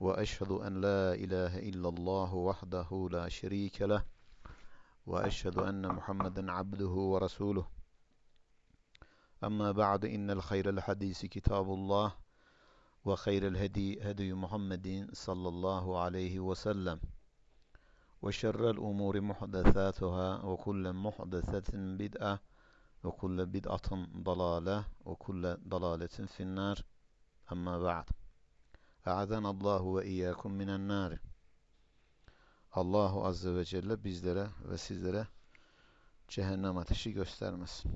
وأشهد أن لا إله إلا الله وحده لا شريك له وأشهد أن محمدا عبده ورسوله. أما بعد إن الخير الحديث كتاب الله وخير الهدي هدي محمد صلى الله عليه وسلم وشر الأمور محدثاتها وكل محدثة بدعة وكل بدعة ضلالة وكل ضلالة في النار. أما بعد Allahu ve iyyakum minen nar. Allahu azze ve celle bizlere ve sizlere cehennem ateşi göstermesin.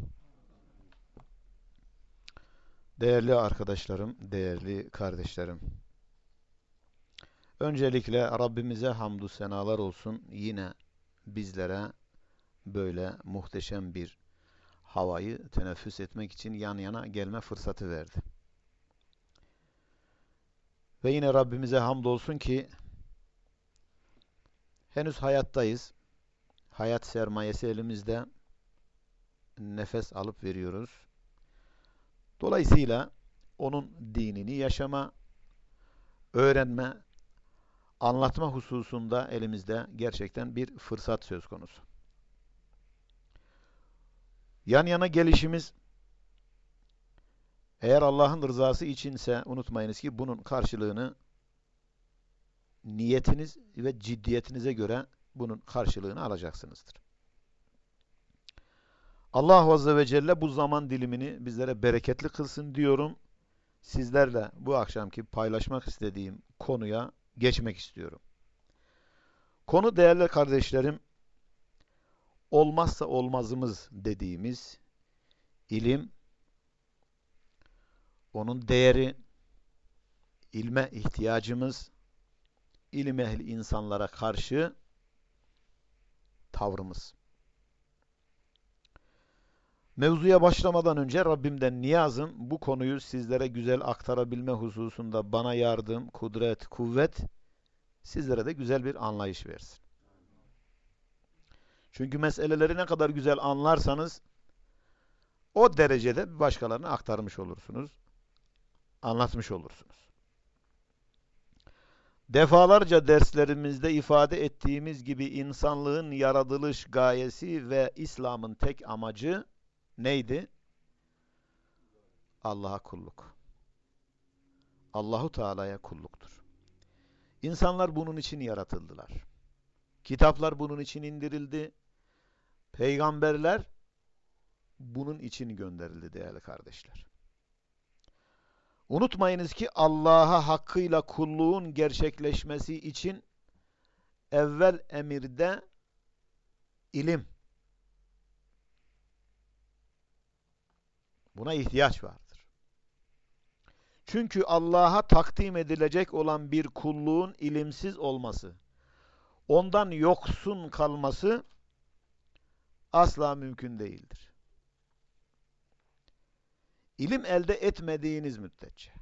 Değerli arkadaşlarım, değerli kardeşlerim. Öncelikle Rabbimize hamdü senalar olsun. Yine bizlere böyle muhteşem bir havayı teneffüs etmek için yan yana gelme fırsatı verdi. Ve yine Rabbimize hamdolsun ki henüz hayattayız. Hayat sermayesi elimizde. Nefes alıp veriyoruz. Dolayısıyla onun dinini yaşama, öğrenme, anlatma hususunda elimizde gerçekten bir fırsat söz konusu. Yan yana gelişimiz eğer Allah'ın rızası içinse unutmayınız ki bunun karşılığını niyetiniz ve ciddiyetinize göre bunun karşılığını alacaksınızdır. Allah Azze ve Celle bu zaman dilimini bizlere bereketli kılsın diyorum. Sizlerle bu akşamki paylaşmak istediğim konuya geçmek istiyorum. Konu değerli kardeşlerim, olmazsa olmazımız dediğimiz ilim, onun değeri, ilme ihtiyacımız, ilim ehli insanlara karşı tavrımız. Mevzuya başlamadan önce Rabbimden niyazım bu konuyu sizlere güzel aktarabilme hususunda bana yardım, kudret, kuvvet sizlere de güzel bir anlayış versin. Çünkü meseleleri ne kadar güzel anlarsanız o derecede başkalarına aktarmış olursunuz anlatmış olursunuz. Defalarca derslerimizde ifade ettiğimiz gibi insanlığın yaratılış gayesi ve İslam'ın tek amacı neydi? Allah'a kulluk. Allahu Teala'ya kulluktur. İnsanlar bunun için yaratıldılar. Kitaplar bunun için indirildi. Peygamberler bunun için gönderildi değerli kardeşler. Unutmayınız ki Allah'a hakkıyla kulluğun gerçekleşmesi için evvel emirde ilim. Buna ihtiyaç vardır. Çünkü Allah'a takdim edilecek olan bir kulluğun ilimsiz olması, ondan yoksun kalması asla mümkün değildir. İlim elde etmediğiniz müddetçe,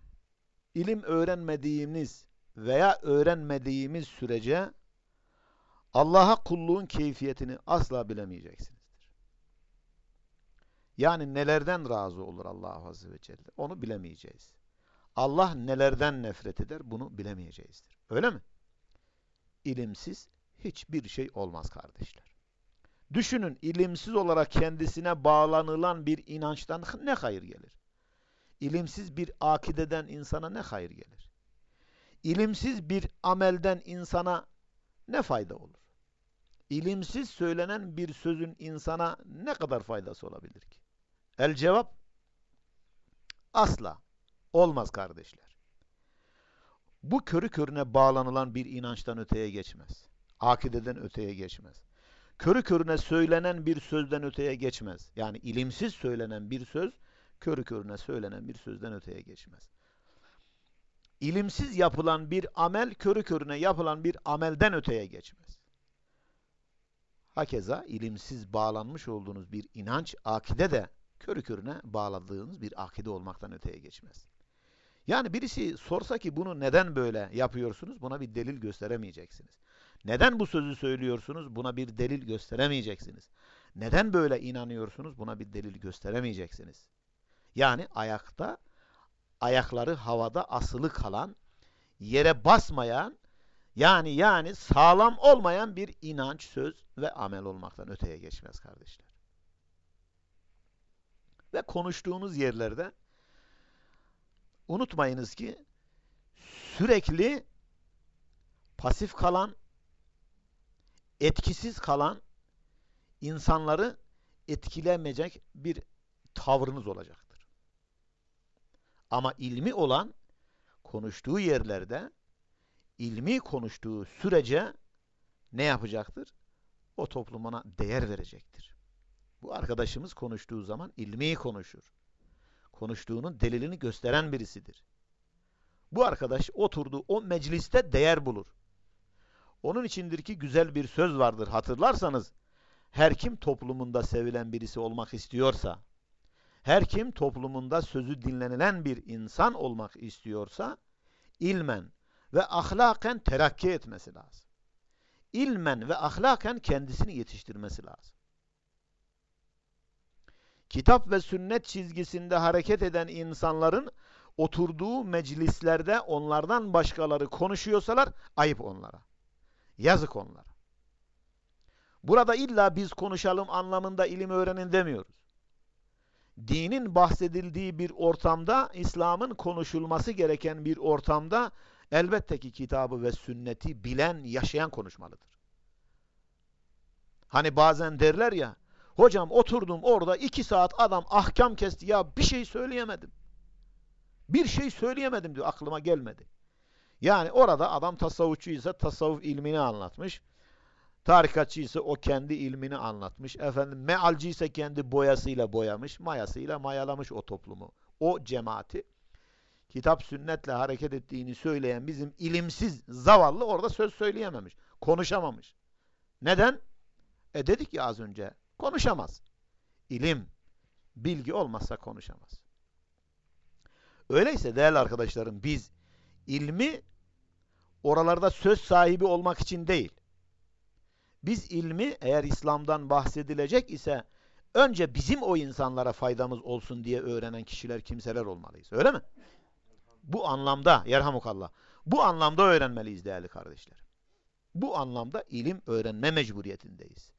ilim öğrenmediğimiz veya öğrenmediğimiz sürece Allah'a kulluğun keyfiyetini asla bilemeyeceksinizdir. Yani nelerden razı olur Allah Azze ve Celle onu bilemeyeceğiz. Allah nelerden nefret eder bunu bilemeyeceğizdir. Öyle mi? İlimsiz hiçbir şey olmaz kardeşler. Düşünün ilimsiz olarak kendisine bağlanılan bir inançtan ne hayır gelir? İlimsiz bir akideden insana ne hayır gelir? İlimsiz bir amelden insana ne fayda olur? İlimsiz söylenen bir sözün insana ne kadar faydası olabilir ki? El cevap asla olmaz kardeşler. Bu körü körüne bağlanılan bir inançtan öteye geçmez. Akideden öteye geçmez. Körü körüne söylenen bir sözden öteye geçmez. Yani ilimsiz söylenen bir söz körü körüne söylenen bir sözden öteye geçmez. İlimsiz yapılan bir amel körü körüne yapılan bir amelden öteye geçmez. Hakeza ilimsiz bağlanmış olduğunuz bir inanç, akide de körü körüne bağladığınız bir akide olmaktan öteye geçmez. Yani birisi sorsa ki bunu neden böyle yapıyorsunuz? Buna bir delil gösteremeyeceksiniz. Neden bu sözü söylüyorsunuz? Buna bir delil gösteremeyeceksiniz. Neden böyle inanıyorsunuz? Buna bir delil gösteremeyeceksiniz. Yani ayakta, ayakları havada asılı kalan, yere basmayan, yani yani sağlam olmayan bir inanç, söz ve amel olmaktan öteye geçmez kardeşler. Ve konuştuğunuz yerlerde unutmayınız ki sürekli pasif kalan, etkisiz kalan insanları etkilemeyecek bir tavrınız olacaktır. Ama ilmi olan konuştuğu yerlerde ilmi konuştuğu sürece ne yapacaktır? O toplumuna değer verecektir. Bu arkadaşımız konuştuğu zaman ilmi konuşur. Konuştuğunun delilini gösteren birisidir. Bu arkadaş oturduğu o mecliste değer bulur. Onun içindir ki güzel bir söz vardır. Hatırlarsanız her kim toplumunda sevilen birisi olmak istiyorsa, her kim toplumunda sözü dinlenilen bir insan olmak istiyorsa, ilmen ve ahlaken terakki etmesi lazım. İlmen ve ahlaken kendisini yetiştirmesi lazım. Kitap ve sünnet çizgisinde hareket eden insanların oturduğu meclislerde onlardan başkaları konuşuyorsalar ayıp onlara. Yazık onlara. Burada illa biz konuşalım anlamında ilim öğrenin demiyoruz. Dinin bahsedildiği bir ortamda, İslam'ın konuşulması gereken bir ortamda elbette ki kitabı ve sünneti bilen, yaşayan konuşmalıdır. Hani bazen derler ya, hocam oturdum orada iki saat adam ahkam kesti ya bir şey söyleyemedim. Bir şey söyleyemedim diyor aklıma gelmedi. Yani orada adam tasavvufçu ise tasavvuf ilmini anlatmış. Tarikatçı ise o kendi ilmini anlatmış. Efendim mealci ise kendi boyasıyla boyamış, mayasıyla mayalamış o toplumu. O cemaati kitap sünnetle hareket ettiğini söyleyen bizim ilimsiz zavallı orada söz söyleyememiş. Konuşamamış. Neden? E dedik ya az önce. Konuşamaz. İlim, bilgi olmazsa konuşamaz. Öyleyse değerli arkadaşlarım biz ilmi oralarda söz sahibi olmak için değil. Biz ilmi eğer İslam'dan bahsedilecek ise önce bizim o insanlara faydamız olsun diye öğrenen kişiler, kimseler olmalıyız. Öyle mi? Bu anlamda, yerhamukallah, bu anlamda öğrenmeliyiz değerli kardeşler. Bu anlamda ilim öğrenme mecburiyetindeyiz.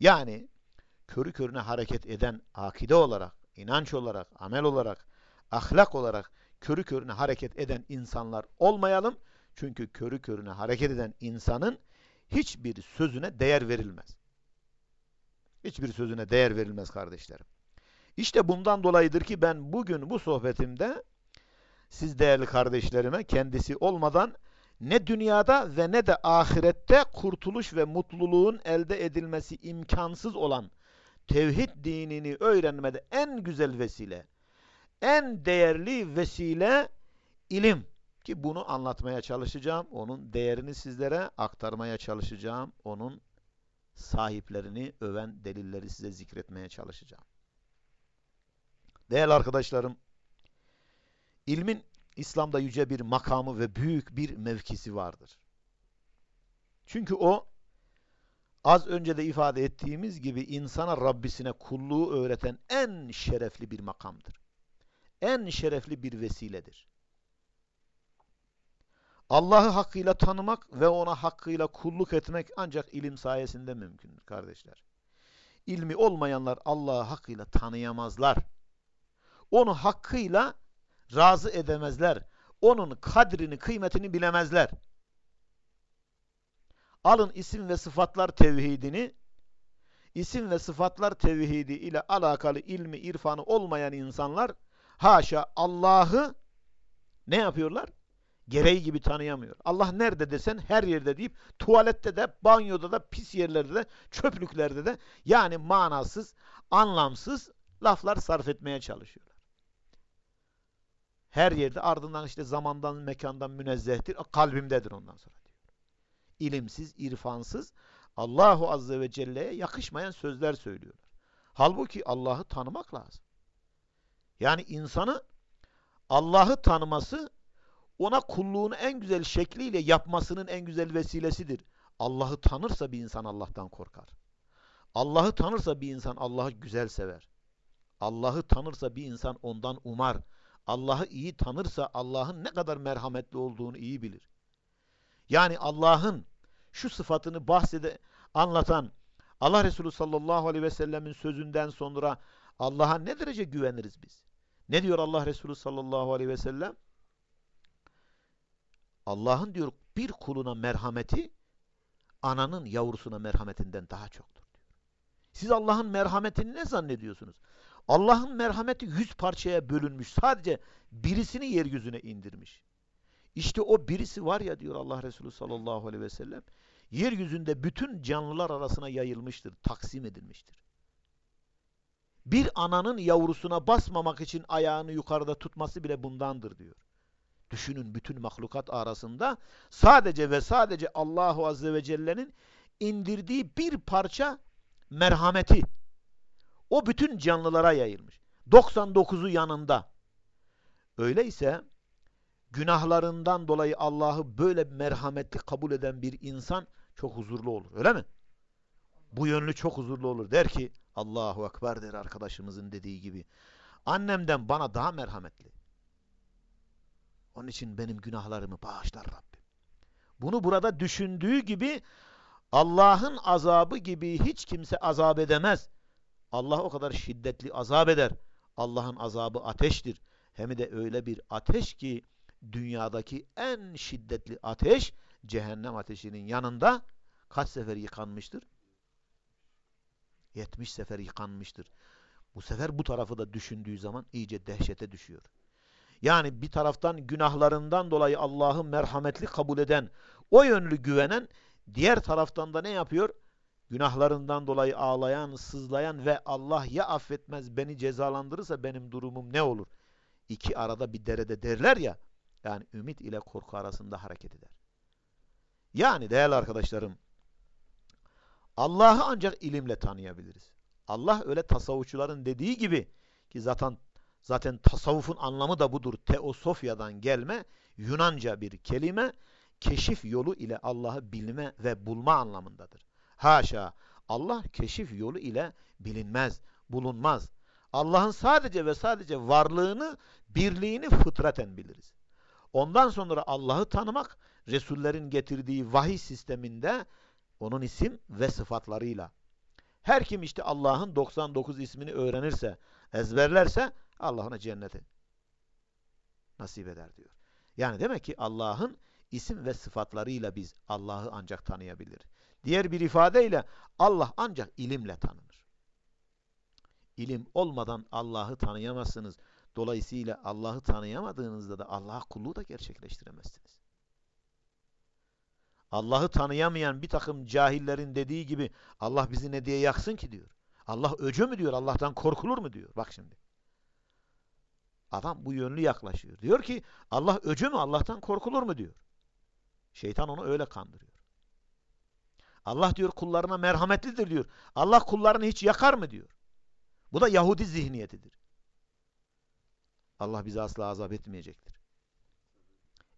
Yani körü körüne hareket eden akide olarak, inanç olarak, amel olarak, ahlak olarak körü körüne hareket eden insanlar olmayalım. Çünkü körü körüne hareket eden insanın hiçbir sözüne değer verilmez. Hiçbir sözüne değer verilmez kardeşlerim. İşte bundan dolayıdır ki ben bugün bu sohbetimde siz değerli kardeşlerime kendisi olmadan ne dünyada ve ne de ahirette kurtuluş ve mutluluğun elde edilmesi imkansız olan tevhid dinini öğrenmede en güzel vesile, en değerli vesile ilim. Ki bunu anlatmaya çalışacağım. Onun değerini sizlere aktarmaya çalışacağım. Onun sahiplerini öven delilleri size zikretmeye çalışacağım. Değerli arkadaşlarım, ilmin İslam'da yüce bir makamı ve büyük bir mevkisi vardır. Çünkü o az önce de ifade ettiğimiz gibi insana Rabbisine kulluğu öğreten en şerefli bir makamdır. En şerefli bir vesiledir. Allah'ı hakkıyla tanımak ve ona hakkıyla kulluk etmek ancak ilim sayesinde mümkündür kardeşler. İlmi olmayanlar Allah'ı hakkıyla tanıyamazlar. Onu hakkıyla razı edemezler. Onun kadrini, kıymetini bilemezler. Alın isim ve sıfatlar tevhidini, isim ve sıfatlar tevhidi ile alakalı ilmi, irfanı olmayan insanlar haşa Allah'ı ne yapıyorlar? Gereği gibi tanıyamıyor. Allah nerede desen her yerde deyip tuvalette de, banyoda da, pis yerlerde de, çöplüklerde de yani manasız, anlamsız laflar sarf etmeye çalışıyorlar. Her yerde ardından işte zamandan, mekandan münezzehtir. Kalbimdedir ondan sonra diyor. İlimsiz, irfansız, Allahu Azze ve Celle'ye yakışmayan sözler söylüyorlar. Halbuki Allah'ı tanımak lazım. Yani insanı Allah'ı tanıması ona kulluğunu en güzel şekliyle yapmasının en güzel vesilesidir. Allah'ı tanırsa bir insan Allah'tan korkar. Allah'ı tanırsa bir insan Allah'ı güzel sever. Allah'ı tanırsa bir insan ondan umar. Allah'ı iyi tanırsa Allah'ın ne kadar merhametli olduğunu iyi bilir. Yani Allah'ın şu sıfatını bahsede anlatan Allah Resulü sallallahu aleyhi ve sellemin sözünden sonra Allah'a ne derece güveniriz biz? Ne diyor Allah Resulü sallallahu aleyhi ve sellem? Allah'ın diyor bir kuluna merhameti ananın yavrusuna merhametinden daha çoktur diyor. Siz Allah'ın merhametini ne zannediyorsunuz? Allah'ın merhameti yüz parçaya bölünmüş. Sadece birisini yeryüzüne indirmiş. İşte o birisi var ya diyor Allah Resulü sallallahu aleyhi ve sellem. Yeryüzünde bütün canlılar arasına yayılmıştır, taksim edilmiştir. Bir ananın yavrusuna basmamak için ayağını yukarıda tutması bile bundandır diyor. Düşünün bütün mahlukat arasında sadece ve sadece Allahu Azze ve Celle'nin indirdiği bir parça merhameti o bütün canlılara yayılmış. 99'u yanında. Öyleyse günahlarından dolayı Allah'ı böyle merhametli kabul eden bir insan çok huzurlu olur. Öyle mi? Bu yönlü çok huzurlu olur. Der ki Allahu Ekber der arkadaşımızın dediği gibi. Annemden bana daha merhametli. Onun için benim günahlarımı bağışlar Rabbim. Bunu burada düşündüğü gibi Allah'ın azabı gibi hiç kimse azap edemez. Allah o kadar şiddetli azap eder. Allah'ın azabı ateştir. Hem de öyle bir ateş ki dünyadaki en şiddetli ateş cehennem ateşinin yanında kaç sefer yıkanmıştır? 70 sefer yıkanmıştır. Bu sefer bu tarafı da düşündüğü zaman iyice dehşete düşüyor. Yani bir taraftan günahlarından dolayı Allah'ı merhametli kabul eden, o yönlü güvenen, diğer taraftan da ne yapıyor? Günahlarından dolayı ağlayan, sızlayan ve Allah ya affetmez beni cezalandırırsa benim durumum ne olur? İki arada bir derede derler ya, yani ümit ile korku arasında hareket eder. Yani değerli arkadaşlarım, Allah'ı ancak ilimle tanıyabiliriz. Allah öyle tasavvufçuların dediği gibi ki zaten zaten tasavvufun anlamı da budur. Teosofya'dan gelme Yunanca bir kelime keşif yolu ile Allah'ı bilme ve bulma anlamındadır. Haşa Allah keşif yolu ile bilinmez, bulunmaz. Allah'ın sadece ve sadece varlığını, birliğini fıtraten biliriz. Ondan sonra Allah'ı tanımak, Resullerin getirdiği vahiy sisteminde onun isim ve sıfatlarıyla. Her kim işte Allah'ın 99 ismini öğrenirse, ezberlerse Allah ona cenneti nasip eder diyor. Yani demek ki Allah'ın isim ve sıfatlarıyla biz Allah'ı ancak tanıyabilir. Diğer bir ifadeyle Allah ancak ilimle tanınır. İlim olmadan Allah'ı tanıyamazsınız. Dolayısıyla Allah'ı tanıyamadığınızda da Allah'a kulluğu da gerçekleştiremezsiniz. Allah'ı tanıyamayan bir takım cahillerin dediği gibi Allah bizi ne diye yaksın ki diyor. Allah öcü mü diyor, Allah'tan korkulur mu diyor. Bak şimdi. Adam bu yönlü yaklaşıyor. Diyor ki Allah öcü mü, Allah'tan korkulur mu diyor. Şeytan onu öyle kandırıyor. Allah diyor kullarına merhametlidir diyor. Allah kullarını hiç yakar mı diyor. Bu da Yahudi zihniyetidir. Allah bizi asla azap etmeyecektir.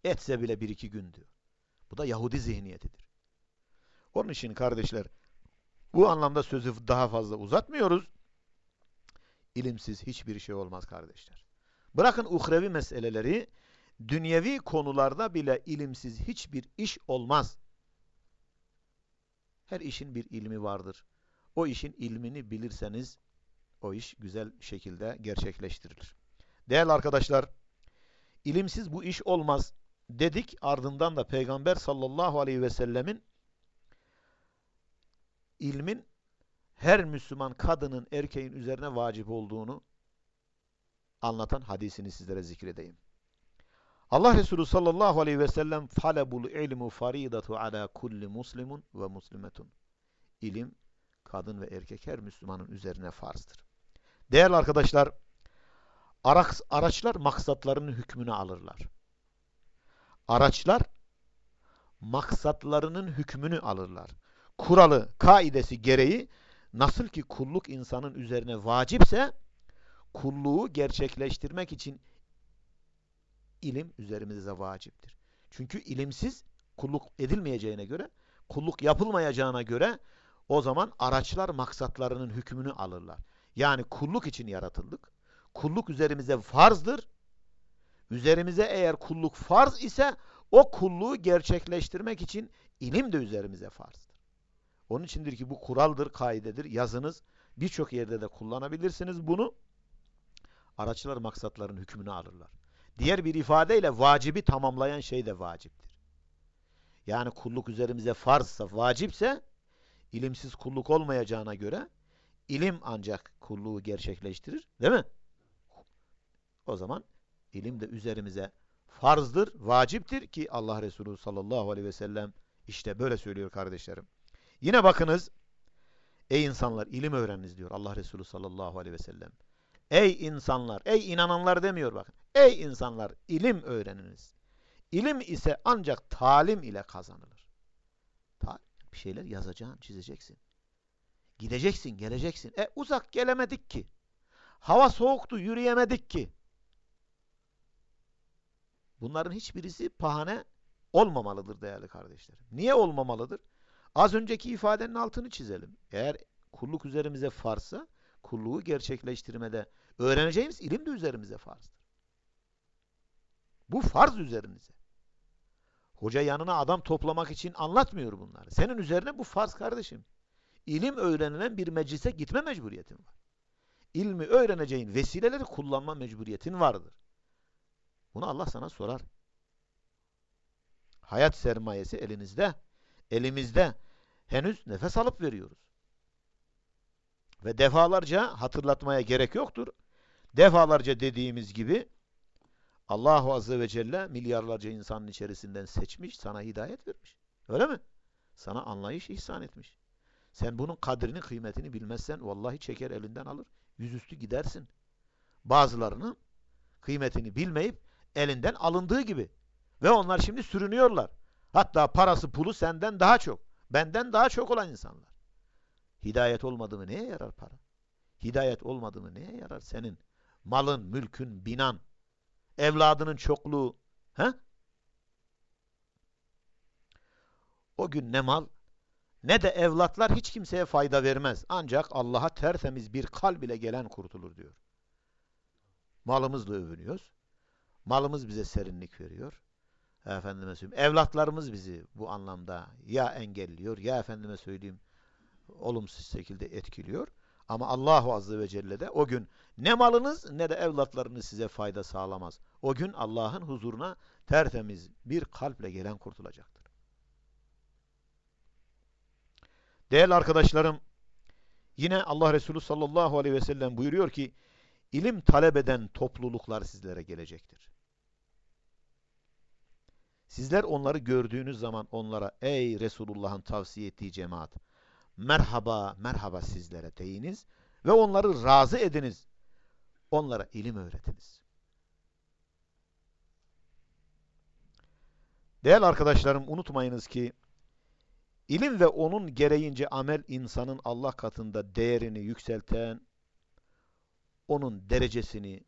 Etse bile bir iki gün diyor. Bu da Yahudi zihniyetidir. Onun için kardeşler bu anlamda sözü daha fazla uzatmıyoruz. İlimsiz hiçbir şey olmaz kardeşler. Bırakın uhrevi meseleleri, dünyevi konularda bile ilimsiz hiçbir iş olmaz. Her işin bir ilmi vardır. O işin ilmini bilirseniz o iş güzel şekilde gerçekleştirilir. Değerli arkadaşlar, ilimsiz bu iş olmaz dedik. Ardından da Peygamber sallallahu aleyhi ve sellemin ilmin her Müslüman kadının erkeğin üzerine vacip olduğunu anlatan hadisini sizlere zikredeyim. Allah Resulü sallallahu aleyhi ve sellem talebul ilmu faridatu ala kulli muslimun ve muslimetun. İlim kadın ve erkek her Müslümanın üzerine farzdır. Değerli arkadaşlar, araçlar maksatlarının hükmünü alırlar. Araçlar maksatlarının hükmünü alırlar. kuralı, kaidesi gereği nasıl ki kulluk insanın üzerine vacipse kulluğu gerçekleştirmek için ilim üzerimize vaciptir. Çünkü ilimsiz kulluk edilmeyeceğine göre, kulluk yapılmayacağına göre o zaman araçlar maksatlarının hükmünü alırlar. Yani kulluk için yaratıldık. Kulluk üzerimize farzdır. Üzerimize eğer kulluk farz ise o kulluğu gerçekleştirmek için ilim de üzerimize farzdır. Onun içindir ki bu kuraldır, kaidedir. Yazınız birçok yerde de kullanabilirsiniz bunu. Araçlar maksatların hükmünü alırlar. Diğer bir ifadeyle vacibi tamamlayan şey de vaciptir. Yani kulluk üzerimize farzsa, vacipse ilimsiz kulluk olmayacağına göre ilim ancak kulluğu gerçekleştirir. Değil mi? O zaman ilim de üzerimize farzdır, vaciptir ki Allah Resulü sallallahu aleyhi ve sellem işte böyle söylüyor kardeşlerim. Yine bakınız ey insanlar ilim öğreniniz diyor Allah Resulü sallallahu aleyhi ve sellem. Ey insanlar, ey inananlar demiyor bakın. Ey insanlar ilim öğreniniz. İlim ise ancak talim ile kazanılır. Talim, bir şeyler yazacaksın, çizeceksin. Gideceksin, geleceksin. E uzak gelemedik ki. Hava soğuktu, yürüyemedik ki. Bunların hiçbirisi pahane olmamalıdır değerli kardeşlerim. Niye olmamalıdır? Az önceki ifadenin altını çizelim. Eğer kulluk üzerimize farsa, kulluğu gerçekleştirmede öğreneceğimiz ilim de üzerimize farzdır. Bu farz üzerinize. Hoca yanına adam toplamak için anlatmıyor bunları. Senin üzerine bu farz kardeşim. İlim öğrenilen bir meclise gitme mecburiyetin var. İlmi öğreneceğin vesileleri kullanma mecburiyetin vardır. Bunu Allah sana sorar. Hayat sermayesi elinizde. Elimizde. Henüz nefes alıp veriyoruz. Ve defalarca hatırlatmaya gerek yoktur. Defalarca dediğimiz gibi Allahu Azze ve Celle milyarlarca insanın içerisinden seçmiş, sana hidayet vermiş. Öyle mi? Sana anlayış ihsan etmiş. Sen bunun kadrini, kıymetini bilmezsen vallahi çeker elinden alır. Yüzüstü gidersin. Bazılarının kıymetini bilmeyip elinden alındığı gibi. Ve onlar şimdi sürünüyorlar. Hatta parası pulu senden daha çok. Benden daha çok olan insanlar. Hidayet olmadı mı neye yarar para? Hidayet olmadı mı neye yarar senin? Malın, mülkün, binan, evladının çokluğu. He? O gün ne mal ne de evlatlar hiç kimseye fayda vermez. Ancak Allah'a tertemiz bir kalb ile gelen kurtulur diyor. Malımızla övünüyoruz. Malımız bize serinlik veriyor. Efendime söyleyeyim. Evlatlarımız bizi bu anlamda ya engelliyor ya efendime söyleyeyim olumsuz şekilde etkiliyor. Ama Allahu Azze ve Celle de o gün ne malınız ne de evlatlarınız size fayda sağlamaz. O gün Allah'ın huzuruna tertemiz bir kalple gelen kurtulacaktır. Değerli arkadaşlarım, yine Allah Resulü sallallahu aleyhi ve sellem buyuruyor ki, ilim talep eden topluluklar sizlere gelecektir. Sizler onları gördüğünüz zaman onlara ey Resulullah'ın tavsiye ettiği cemaat merhaba merhaba sizlere deyiniz ve onları razı ediniz. Onlara ilim öğretiniz. Değerli arkadaşlarım unutmayınız ki ilim ve onun gereğince amel insanın Allah katında değerini yükselten, onun derecesini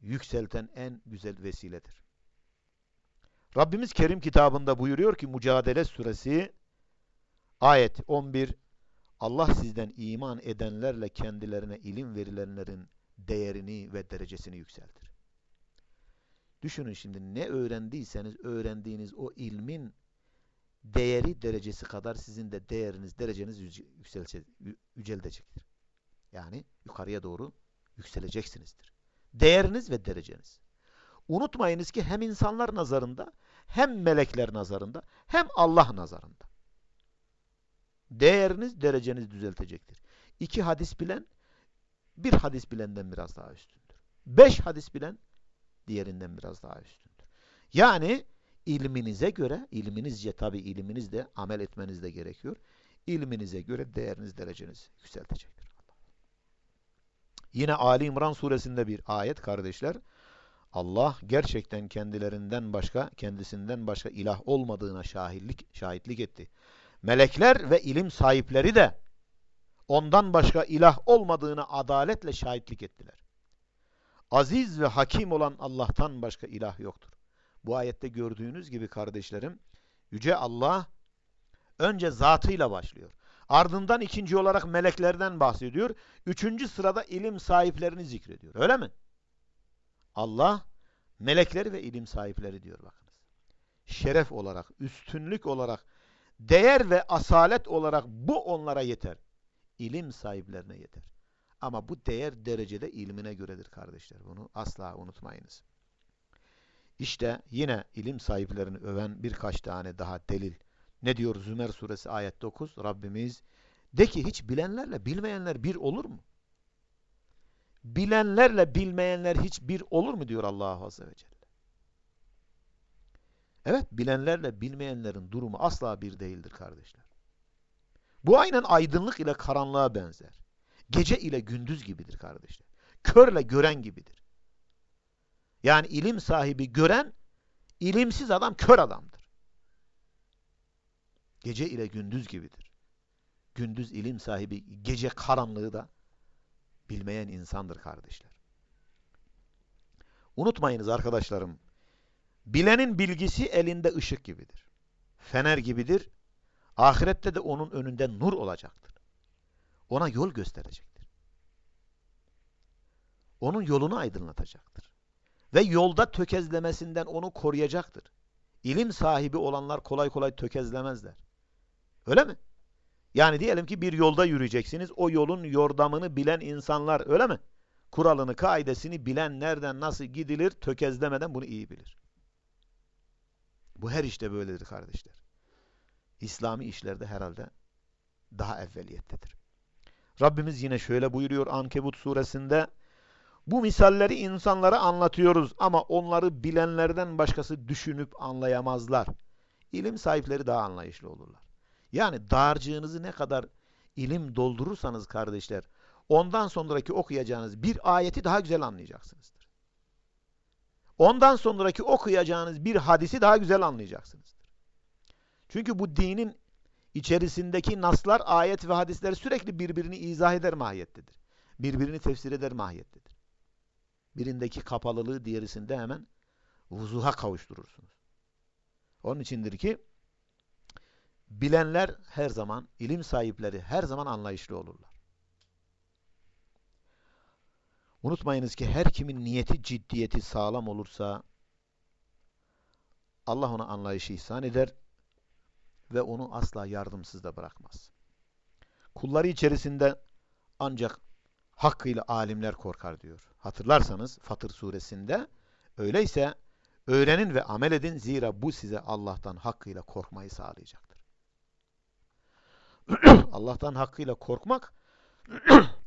yükselten en güzel vesiledir. Rabbimiz Kerim kitabında buyuruyor ki Mücadele suresi ayet 11 Allah sizden iman edenlerle kendilerine ilim verilenlerin değerini ve derecesini yükseltir. Düşünün şimdi ne öğrendiyseniz öğrendiğiniz o ilmin değeri derecesi kadar sizin de değeriniz, dereceniz yücelecektir. Yani yukarıya doğru yükseleceksinizdir. Değeriniz ve dereceniz. Unutmayınız ki hem insanlar nazarında, hem melekler nazarında, hem Allah nazarında. Değeriniz, dereceniz düzeltecektir. İki hadis bilen, bir hadis bilenden biraz daha üstündür. Beş hadis bilen, diğerinden biraz daha üstündür. Yani ilminize göre, ilminizce tabi ilminizde amel etmeniz de gerekiyor. İlminize göre değeriniz, dereceniz yükseltecektir. Yine Ali İmran suresinde bir ayet kardeşler. Allah gerçekten kendilerinden başka, kendisinden başka ilah olmadığına şahitlik, şahitlik etti. Melekler ve ilim sahipleri de ondan başka ilah olmadığını adaletle şahitlik ettiler. Aziz ve hakim olan Allah'tan başka ilah yoktur. Bu ayette gördüğünüz gibi kardeşlerim, Yüce Allah önce zatıyla başlıyor. Ardından ikinci olarak meleklerden bahsediyor. Üçüncü sırada ilim sahiplerini zikrediyor. Öyle mi? Allah melekleri ve ilim sahipleri diyor bakınız. Şeref olarak, üstünlük olarak, değer ve asalet olarak bu onlara yeter. İlim sahiplerine yeter. Ama bu değer derecede ilmine göredir kardeşler. Bunu asla unutmayınız. İşte yine ilim sahiplerini öven birkaç tane daha delil. Ne diyor Zümer suresi ayet 9? Rabbimiz de ki hiç bilenlerle bilmeyenler bir olur mu? Bilenlerle bilmeyenler hiç bir olur mu diyor Allah Azze ve Celle. Evet bilenlerle bilmeyenlerin durumu asla bir değildir kardeşler. Bu aynen aydınlık ile karanlığa benzer. Gece ile gündüz gibidir kardeşler. Körle gören gibidir. Yani ilim sahibi gören, ilimsiz adam kör adamdır. Gece ile gündüz gibidir. Gündüz ilim sahibi, gece karanlığı da bilmeyen insandır kardeşler. Unutmayınız arkadaşlarım, bilenin bilgisi elinde ışık gibidir. Fener gibidir. Ahirette de onun önünde nur olacaktır. Ona yol gösterecektir. Onun yolunu aydınlatacaktır. Ve yolda tökezlemesinden onu koruyacaktır. İlim sahibi olanlar kolay kolay tökezlemezler. Öyle mi? Yani diyelim ki bir yolda yürüyeceksiniz. O yolun yordamını bilen insanlar öyle mi? Kuralını, kaidesini bilen nereden nasıl gidilir tökezlemeden bunu iyi bilir. Bu her işte böyledir kardeşler. İslami işlerde herhalde daha evveliyettedir. Rabbimiz yine şöyle buyuruyor Ankebut suresinde bu misalleri insanlara anlatıyoruz ama onları bilenlerden başkası düşünüp anlayamazlar. İlim sahipleri daha anlayışlı olurlar. Yani dağarcığınızı ne kadar ilim doldurursanız kardeşler, ondan sonraki okuyacağınız bir ayeti daha güzel anlayacaksınızdır. Ondan sonraki okuyacağınız bir hadisi daha güzel anlayacaksınızdır. Çünkü bu dinin içerisindeki naslar, ayet ve hadisler sürekli birbirini izah eder mahiyettedir. Birbirini tefsir eder mahiyettedir. Birindeki kapalılığı diğerisinde hemen vuzuha kavuşturursunuz. Onun içindir ki bilenler her zaman, ilim sahipleri her zaman anlayışlı olurlar. Unutmayınız ki her kimin niyeti, ciddiyeti sağlam olursa Allah ona anlayışı ihsan eder ve onu asla yardımsız da bırakmaz. Kulları içerisinde ancak hakkıyla alimler korkar diyor. Hatırlarsanız Fatır suresinde öyleyse öğrenin ve amel edin zira bu size Allah'tan hakkıyla korkmayı sağlayacaktır. Allah'tan hakkıyla korkmak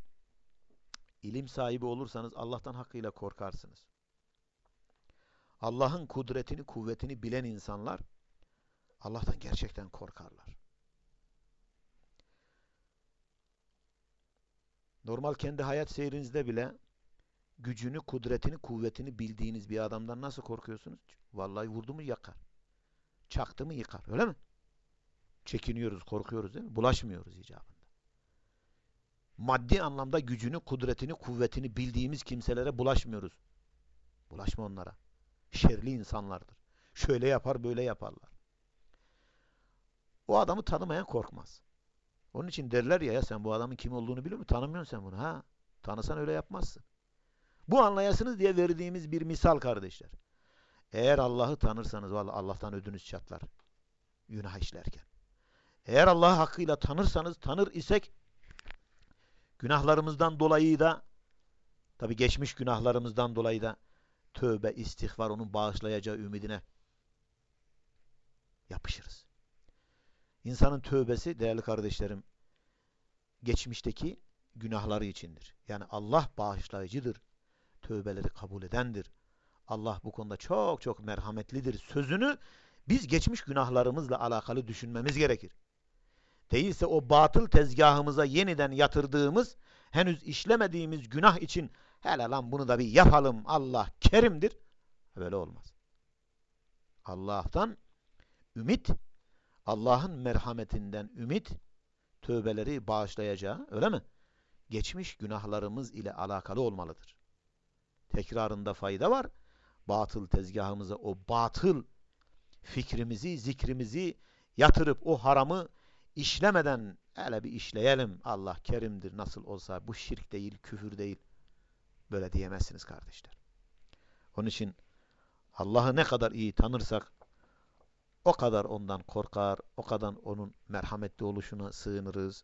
ilim sahibi olursanız Allah'tan hakkıyla korkarsınız. Allah'ın kudretini, kuvvetini bilen insanlar Allah'tan gerçekten korkarlar. Normal kendi hayat seyrinizde bile gücünü, kudretini, kuvvetini bildiğiniz bir adamdan nasıl korkuyorsunuz? Vallahi vurdu mu yakar. Çaktı mı yıkar. Öyle mi? Çekiniyoruz, korkuyoruz değil mi? Bulaşmıyoruz icabında. Maddi anlamda gücünü, kudretini, kuvvetini bildiğimiz kimselere bulaşmıyoruz. Bulaşma onlara. Şerli insanlardır. Şöyle yapar, böyle yaparlar. O adamı tanımayan korkmaz. Onun için derler ya, ya sen bu adamın kim olduğunu biliyor musun? Tanımıyorsun sen bunu. Ha? Tanısan öyle yapmazsın. Bu anlayasınız diye verdiğimiz bir misal kardeşler. Eğer Allah'ı tanırsanız vallahi Allah'tan ödünüz çatlar. Günah işlerken. Eğer Allah'ı hakkıyla tanırsanız, tanır isek günahlarımızdan dolayı da tabi geçmiş günahlarımızdan dolayı da tövbe, istihbar onun bağışlayacağı ümidine yapışırız. İnsanın tövbesi değerli kardeşlerim geçmişteki günahları içindir. Yani Allah bağışlayıcıdır. Tövbeleri kabul edendir. Allah bu konuda çok çok merhametlidir. Sözünü biz geçmiş günahlarımızla alakalı düşünmemiz gerekir. Değilse o batıl tezgahımıza yeniden yatırdığımız, henüz işlemediğimiz günah için hele lan bunu da bir yapalım Allah kerimdir. Böyle olmaz. Allah'tan ümit Allah'ın merhametinden ümit, tövbeleri bağışlayacağı, öyle mi? Geçmiş günahlarımız ile alakalı olmalıdır. Tekrarında fayda var. Batıl tezgahımıza o batıl fikrimizi, zikrimizi yatırıp o haramı işlemeden hele bir işleyelim. Allah kerimdir nasıl olsa bu şirk değil, küfür değil. Böyle diyemezsiniz kardeşler. Onun için Allah'ı ne kadar iyi tanırsak o kadar ondan korkar, o kadar onun merhametli oluşuna sığınırız.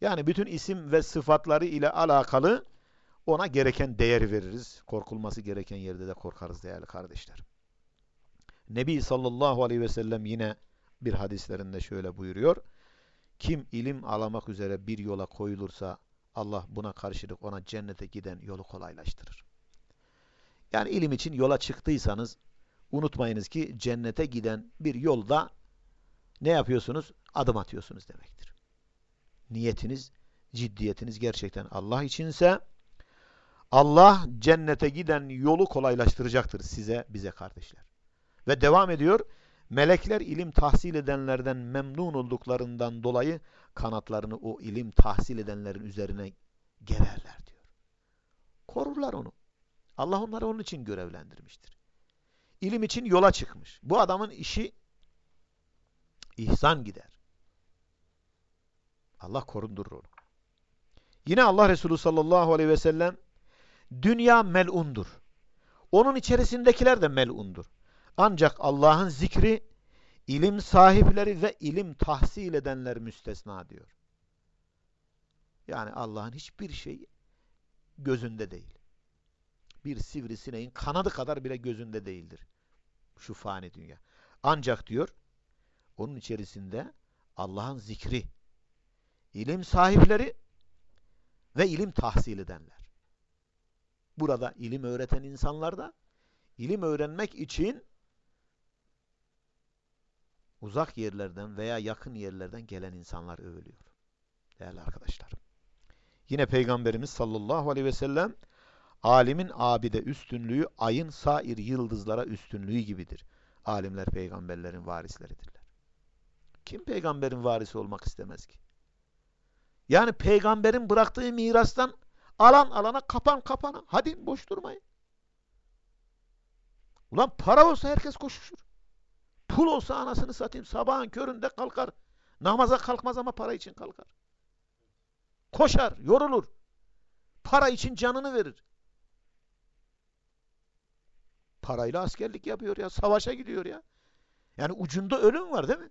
Yani bütün isim ve sıfatları ile alakalı ona gereken değer veririz. Korkulması gereken yerde de korkarız değerli kardeşler. Nebi sallallahu aleyhi ve sellem yine bir hadislerinde şöyle buyuruyor. Kim ilim alamak üzere bir yola koyulursa Allah buna karşılık ona cennete giden yolu kolaylaştırır. Yani ilim için yola çıktıysanız unutmayınız ki cennete giden bir yolda ne yapıyorsunuz? Adım atıyorsunuz demektir. Niyetiniz, ciddiyetiniz gerçekten Allah içinse Allah cennete giden yolu kolaylaştıracaktır size, bize kardeşler. Ve devam ediyor. Melekler ilim tahsil edenlerden memnun olduklarından dolayı kanatlarını o ilim tahsil edenlerin üzerine gererler diyor. Korurlar onu. Allah onları onun için görevlendirmiştir. İlim için yola çıkmış. Bu adamın işi ihsan gider. Allah korundurur onu. Yine Allah Resulü sallallahu aleyhi ve sellem dünya melundur. Onun içerisindekiler de melundur. Ancak Allah'ın zikri ilim sahipleri ve ilim tahsil edenler müstesna diyor. Yani Allah'ın hiçbir şey gözünde değil. Bir sivrisineğin kanadı kadar bile gözünde değildir. Şu fani dünya. Ancak diyor onun içerisinde Allah'ın zikri, ilim sahipleri ve ilim tahsil edenler. Burada ilim öğreten insanlar da ilim öğrenmek için uzak yerlerden veya yakın yerlerden gelen insanlar övülüyor. Değerli arkadaşlar. Yine Peygamberimiz sallallahu aleyhi ve sellem alimin abide üstünlüğü ayın sair yıldızlara üstünlüğü gibidir. Alimler peygamberlerin varisleridirler. Kim peygamberin varisi olmak istemez ki? Yani peygamberin bıraktığı mirastan alan alana kapan kapana. Hadi boş durmayın. Ulan para olsa herkes koşuşur. Pul olsa anasını satayım sabahın köründe kalkar. Namaza kalkmaz ama para için kalkar. Koşar, yorulur. Para için canını verir. Parayla askerlik yapıyor ya. Savaşa gidiyor ya. Yani ucunda ölüm var değil mi?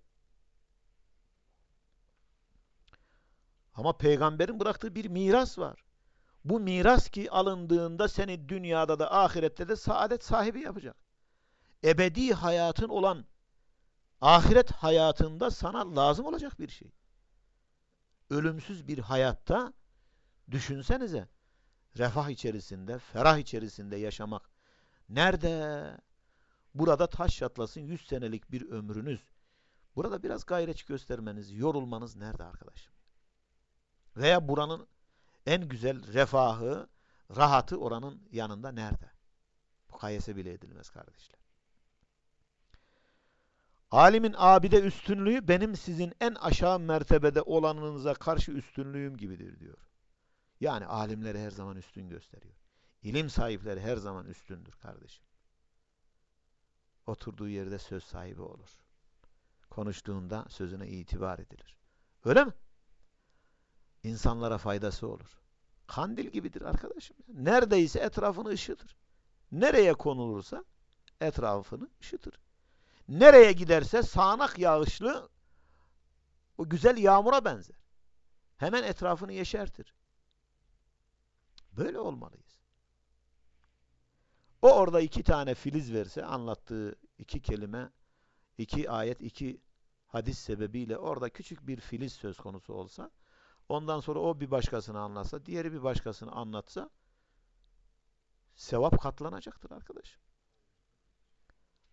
Ama peygamberin bıraktığı bir miras var. Bu miras ki alındığında seni dünyada da ahirette de saadet sahibi yapacak. Ebedi hayatın olan ahiret hayatında sana lazım olacak bir şey. Ölümsüz bir hayatta düşünsenize refah içerisinde, ferah içerisinde yaşamak nerede? Burada taş çatlasın 100 senelik bir ömrünüz. Burada biraz gayret göstermeniz, yorulmanız nerede arkadaşım? Veya buranın en güzel refahı, rahatı oranın yanında nerede? Mukayese bile edilmez kardeşler. Alimin abide üstünlüğü benim sizin en aşağı mertebede olanınıza karşı üstünlüğüm gibidir diyor. Yani alimleri her zaman üstün gösteriyor. İlim sahipleri her zaman üstündür kardeşim. Oturduğu yerde söz sahibi olur. Konuştuğunda sözüne itibar edilir. Öyle mi? İnsanlara faydası olur. Kandil gibidir arkadaşım. Neredeyse etrafını ışıtır. Nereye konulursa etrafını ışıtır. Nereye giderse sağanak yağışlı o güzel yağmura benzer. Hemen etrafını yeşertir. Böyle olmalıyız. O orada iki tane filiz verse anlattığı iki kelime, iki ayet, iki hadis sebebiyle orada küçük bir filiz söz konusu olsa ondan sonra o bir başkasını anlatsa, diğeri bir başkasını anlatsa sevap katlanacaktır arkadaşım.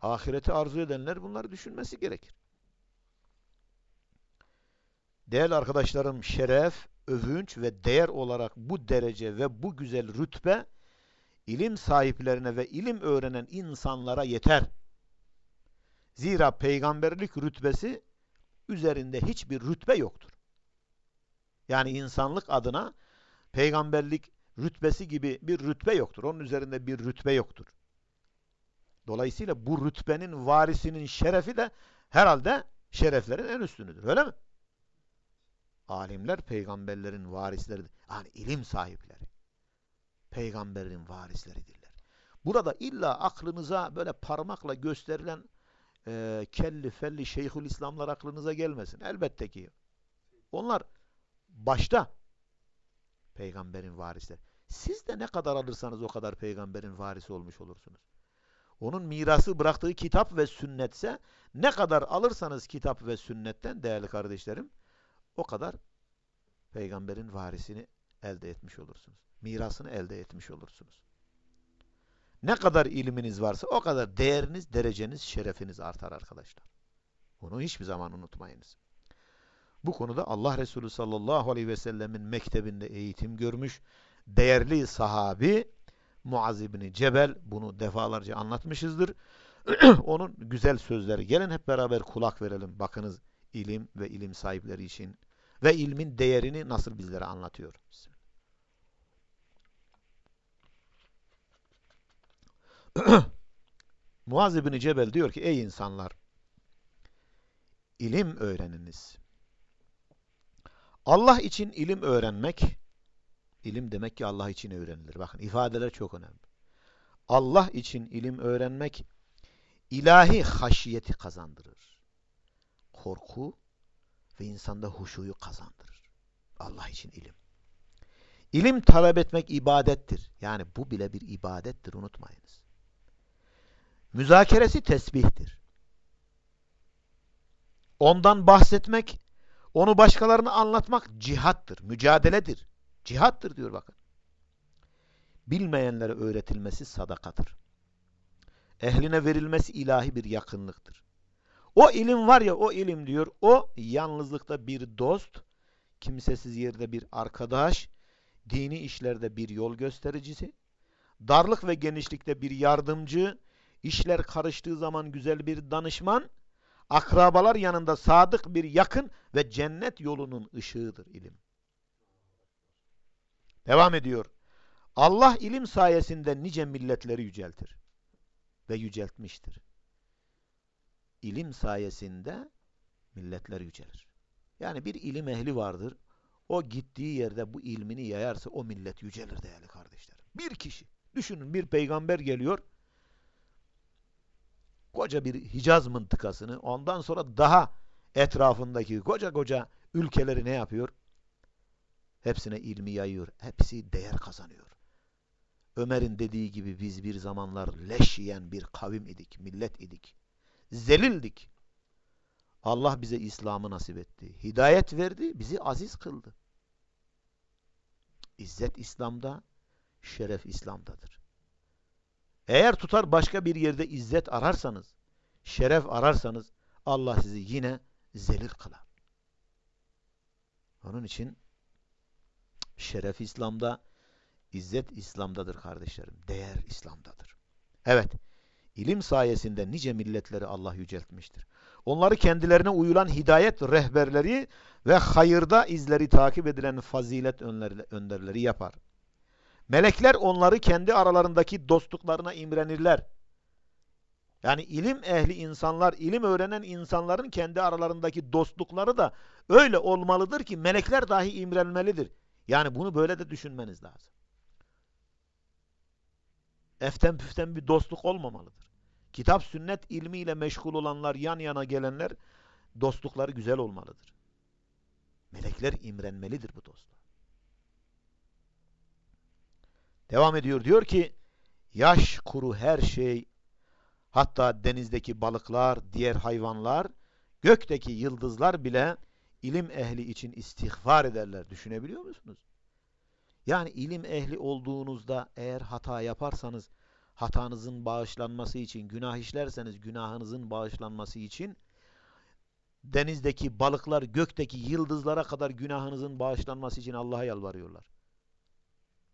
Ahireti arzu edenler bunları düşünmesi gerekir. Değerli arkadaşlarım şeref, övünç ve değer olarak bu derece ve bu güzel rütbe ilim sahiplerine ve ilim öğrenen insanlara yeter. Zira peygamberlik rütbesi üzerinde hiçbir rütbe yoktur. Yani insanlık adına peygamberlik rütbesi gibi bir rütbe yoktur. Onun üzerinde bir rütbe yoktur. Dolayısıyla bu rütbenin varisinin şerefi de herhalde şereflerin en üstünüdür. Öyle mi? Alimler peygamberlerin varisleridir. Yani ilim sahipleri. Peygamberin varisleridirler. Burada illa aklınıza böyle parmakla gösterilen e, kelli felli şeyhül İslamlar aklınıza gelmesin. Elbette ki. Onlar başta peygamberin varisleri. Siz de ne kadar alırsanız o kadar peygamberin varisi olmuş olursunuz. Onun mirası bıraktığı kitap ve sünnetse ne kadar alırsanız kitap ve sünnetten değerli kardeşlerim o kadar peygamberin varisini elde etmiş olursunuz. Mirasını elde etmiş olursunuz. Ne kadar ilminiz varsa o kadar değeriniz, dereceniz, şerefiniz artar arkadaşlar. Bunu hiçbir zaman unutmayınız. Bu konuda Allah Resulü sallallahu aleyhi ve sellemin mektebinde eğitim görmüş değerli sahabi Muaz İbni Cebel bunu defalarca anlatmışızdır. Onun güzel sözleri. Gelin hep beraber kulak verelim. Bakınız ilim ve ilim sahipleri için ve ilmin değerini nasıl bizlere anlatıyor. Muaz İbni Cebel diyor ki ey insanlar ilim öğreniniz. Allah için ilim öğrenmek ilim demek ki Allah için öğrenilir. Bakın ifadeler çok önemli. Allah için ilim öğrenmek ilahi haşiyeti kazandırır. Korku ve insanda huşuyu kazandırır. Allah için ilim. İlim talep etmek ibadettir. Yani bu bile bir ibadettir unutmayınız. Müzakeresi tesbihtir. Ondan bahsetmek, onu başkalarına anlatmak cihattır, mücadeledir. Cihattır diyor bakın. Bilmeyenlere öğretilmesi sadakadır. Ehline verilmesi ilahi bir yakınlıktır. O ilim var ya o ilim diyor o yalnızlıkta bir dost, kimsesiz yerde bir arkadaş, dini işlerde bir yol göstericisi, darlık ve genişlikte bir yardımcı, işler karıştığı zaman güzel bir danışman, akrabalar yanında sadık bir yakın ve cennet yolunun ışığıdır ilim. Devam ediyor. Allah ilim sayesinde nice milletleri yüceltir ve yüceltmiştir. İlim sayesinde milletler yücelir. Yani bir ilim ehli vardır. O gittiği yerde bu ilmini yayarsa o millet yücelir değerli kardeşler. Bir kişi. Düşünün bir peygamber geliyor. Koca bir Hicaz mıntıkasını ondan sonra daha etrafındaki koca koca ülkeleri ne yapıyor? Hepsine ilmi yayıyor. Hepsi değer kazanıyor. Ömer'in dediği gibi biz bir zamanlar leş yiyen bir kavim idik, millet idik. Zelildik. Allah bize İslam'ı nasip etti. Hidayet verdi, bizi aziz kıldı. İzzet İslam'da, şeref İslam'dadır. Eğer tutar başka bir yerde izzet ararsanız, şeref ararsanız Allah sizi yine zelil kılar. Onun için Şeref İslam'da, izzet İslam'dadır kardeşlerim. Değer İslam'dadır. Evet, ilim sayesinde nice milletleri Allah yüceltmiştir. Onları kendilerine uyulan hidayet rehberleri ve hayırda izleri takip edilen fazilet önderleri yapar. Melekler onları kendi aralarındaki dostluklarına imrenirler. Yani ilim ehli insanlar, ilim öğrenen insanların kendi aralarındaki dostlukları da öyle olmalıdır ki melekler dahi imrenmelidir. Yani bunu böyle de düşünmeniz lazım. Eften püften bir dostluk olmamalıdır. Kitap sünnet ilmiyle meşgul olanlar, yan yana gelenler dostlukları güzel olmalıdır. Melekler imrenmelidir bu dostlar. Devam ediyor. Diyor ki yaş kuru her şey hatta denizdeki balıklar, diğer hayvanlar, gökteki yıldızlar bile ilim ehli için istiğfar ederler. Düşünebiliyor musunuz? Yani ilim ehli olduğunuzda eğer hata yaparsanız hatanızın bağışlanması için, günah işlerseniz günahınızın bağışlanması için denizdeki balıklar gökteki yıldızlara kadar günahınızın bağışlanması için Allah'a yalvarıyorlar.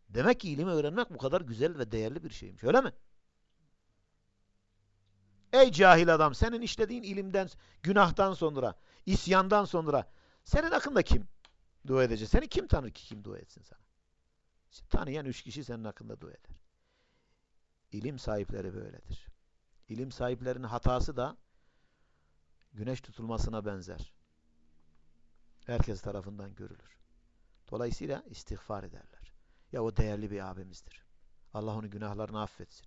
Demek ki ilimi öğrenmek bu kadar güzel ve değerli bir şeymiş. Öyle mi? Ey cahil adam senin işlediğin ilimden, günahtan sonra, isyandan sonra senin hakkında kim dua edecek? Seni kim tanır ki kim dua etsin sana? Tanıyan üç kişi senin hakkında dua eder. İlim sahipleri böyledir. İlim sahiplerinin hatası da güneş tutulmasına benzer. Herkes tarafından görülür. Dolayısıyla istiğfar ederler. Ya o değerli bir abimizdir. Allah onun günahlarını affetsin.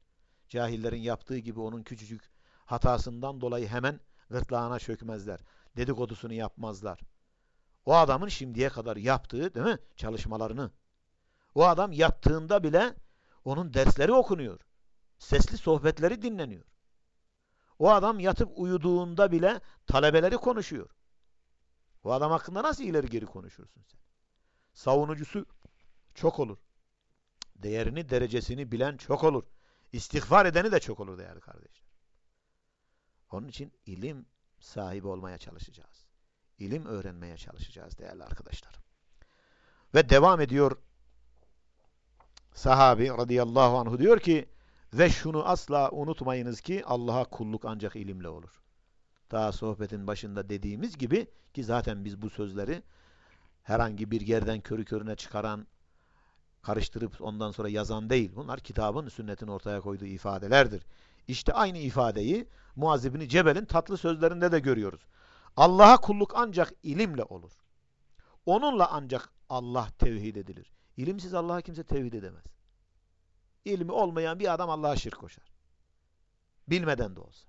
Cahillerin yaptığı gibi onun küçücük hatasından dolayı hemen gırtlağına çökmezler. Dedikodusunu yapmazlar. O adamın şimdiye kadar yaptığı değil mi? Çalışmalarını. O adam yattığında bile onun dersleri okunuyor. Sesli sohbetleri dinleniyor. O adam yatıp uyuduğunda bile talebeleri konuşuyor. O adam hakkında nasıl ileri geri konuşursun sen? Savunucusu çok olur. Değerini, derecesini bilen çok olur. İstiğfar edeni de çok olur değerli kardeşler. Onun için ilim sahibi olmaya çalışacağız. İlim öğrenmeye çalışacağız değerli arkadaşlar. Ve devam ediyor sahabi radıyallahu anhu diyor ki ve şunu asla unutmayınız ki Allah'a kulluk ancak ilimle olur. Daha sohbetin başında dediğimiz gibi ki zaten biz bu sözleri herhangi bir yerden körü körüne çıkaran, karıştırıp ondan sonra yazan değil. Bunlar kitabın, sünnetin ortaya koyduğu ifadelerdir. İşte aynı ifadeyi Muaz İbni Cebel'in tatlı sözlerinde de görüyoruz. Allah'a kulluk ancak ilimle olur. Onunla ancak Allah tevhid edilir. İlimsiz Allah'a kimse tevhid edemez. İlmi olmayan bir adam Allah'a şirk koşar. Bilmeden de olsa.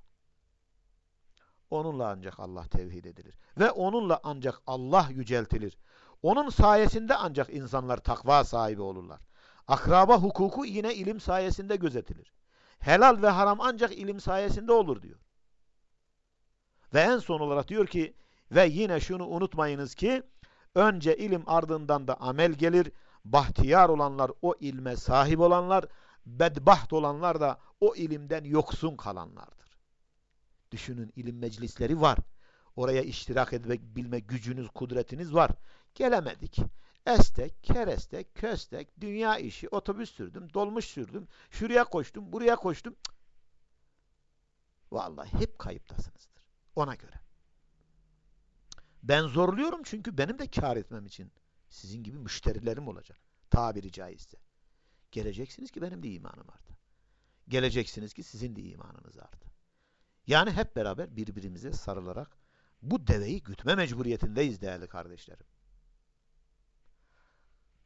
Onunla ancak Allah tevhid edilir. Ve onunla ancak Allah yüceltilir. Onun sayesinde ancak insanlar takva sahibi olurlar. Akraba hukuku yine ilim sayesinde gözetilir. Helal ve haram ancak ilim sayesinde olur diyor. Ve en son olarak diyor ki ve yine şunu unutmayınız ki önce ilim ardından da amel gelir. Bahtiyar olanlar o ilme sahip olanlar, bedbaht olanlar da o ilimden yoksun kalanlardır. Düşünün ilim meclisleri var. Oraya iştirak etmek, bilme gücünüz, kudretiniz var. Gelemedik. Estek, kerestek, köstek, dünya işi, otobüs sürdüm, dolmuş sürdüm, şuraya koştum, buraya koştum. Cık. Vallahi hep kayıptasınızdır. Ona göre. Ben zorluyorum çünkü benim de kar etmem için sizin gibi müşterilerim olacak. Tabiri caizse. Geleceksiniz ki benim de imanım arttı. Geleceksiniz ki sizin de imanınız arttı. Yani hep beraber birbirimize sarılarak bu deveyi gütme mecburiyetindeyiz değerli kardeşlerim.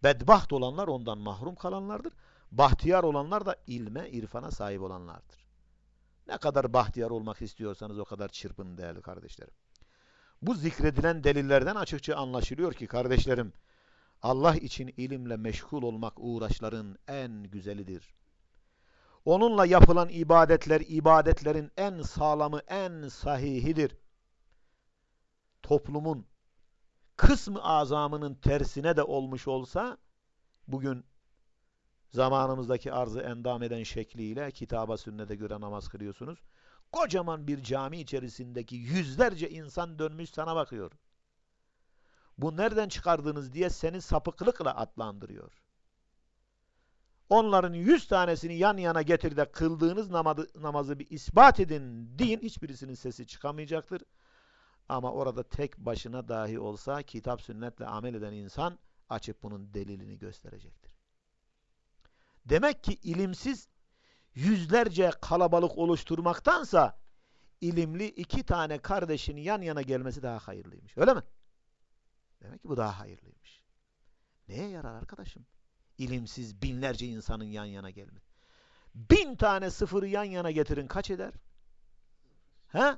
Bedbaht olanlar ondan mahrum kalanlardır. Bahtiyar olanlar da ilme, irfana sahip olanlardır. Ne kadar bahtiyar olmak istiyorsanız o kadar çırpın değerli kardeşlerim. Bu zikredilen delillerden açıkça anlaşılıyor ki kardeşlerim, Allah için ilimle meşgul olmak uğraşların en güzelidir. Onunla yapılan ibadetler, ibadetlerin en sağlamı, en sahihidir. Toplumun kısmı azamının tersine de olmuş olsa, bugün zamanımızdaki arzı endam eden şekliyle kitaba sünnete göre namaz kılıyorsunuz. Kocaman bir cami içerisindeki yüzlerce insan dönmüş sana bakıyor. Bu nereden çıkardınız diye seni sapıklıkla adlandırıyor. Onların yüz tanesini yan yana getir de kıldığınız namazı, bir ispat edin deyin. Hiçbirisinin sesi çıkamayacaktır. Ama orada tek başına dahi olsa kitap sünnetle amel eden insan açıp bunun delilini gösterecektir. Demek ki ilimsiz yüzlerce kalabalık oluşturmaktansa ilimli iki tane kardeşin yan yana gelmesi daha hayırlıymış. Öyle mi? Demek ki bu daha hayırlıymış. Neye yarar arkadaşım? İlimsiz binlerce insanın yan yana gelmesi. Bin tane sıfırı yan yana getirin kaç eder? He?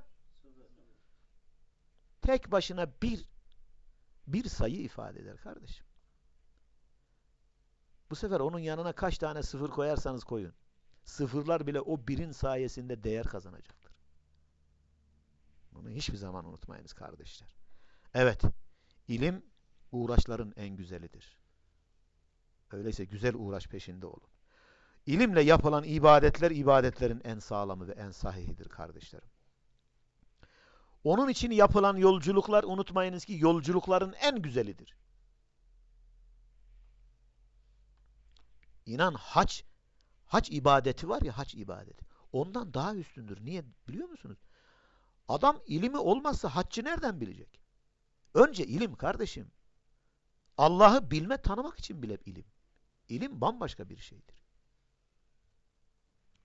Tek başına bir bir sayı ifade eder kardeşim. Bu sefer onun yanına kaç tane sıfır koyarsanız koyun. Sıfırlar bile o birin sayesinde değer kazanacaktır. Bunu hiçbir zaman unutmayınız kardeşler. Evet, ilim uğraşların en güzelidir. Öyleyse güzel uğraş peşinde olun. İlimle yapılan ibadetler ibadetlerin en sağlamı ve en sahihidir kardeşlerim. Onun için yapılan yolculuklar unutmayınız ki yolculukların en güzelidir. İnan hac, hac ibadeti var ya hac ibadeti. ondan daha üstündür. Niye biliyor musunuz? Adam ilimi olmazsa haccı nereden bilecek? Önce ilim kardeşim. Allah'ı bilme tanımak için bile ilim. İlim bambaşka bir şeydir.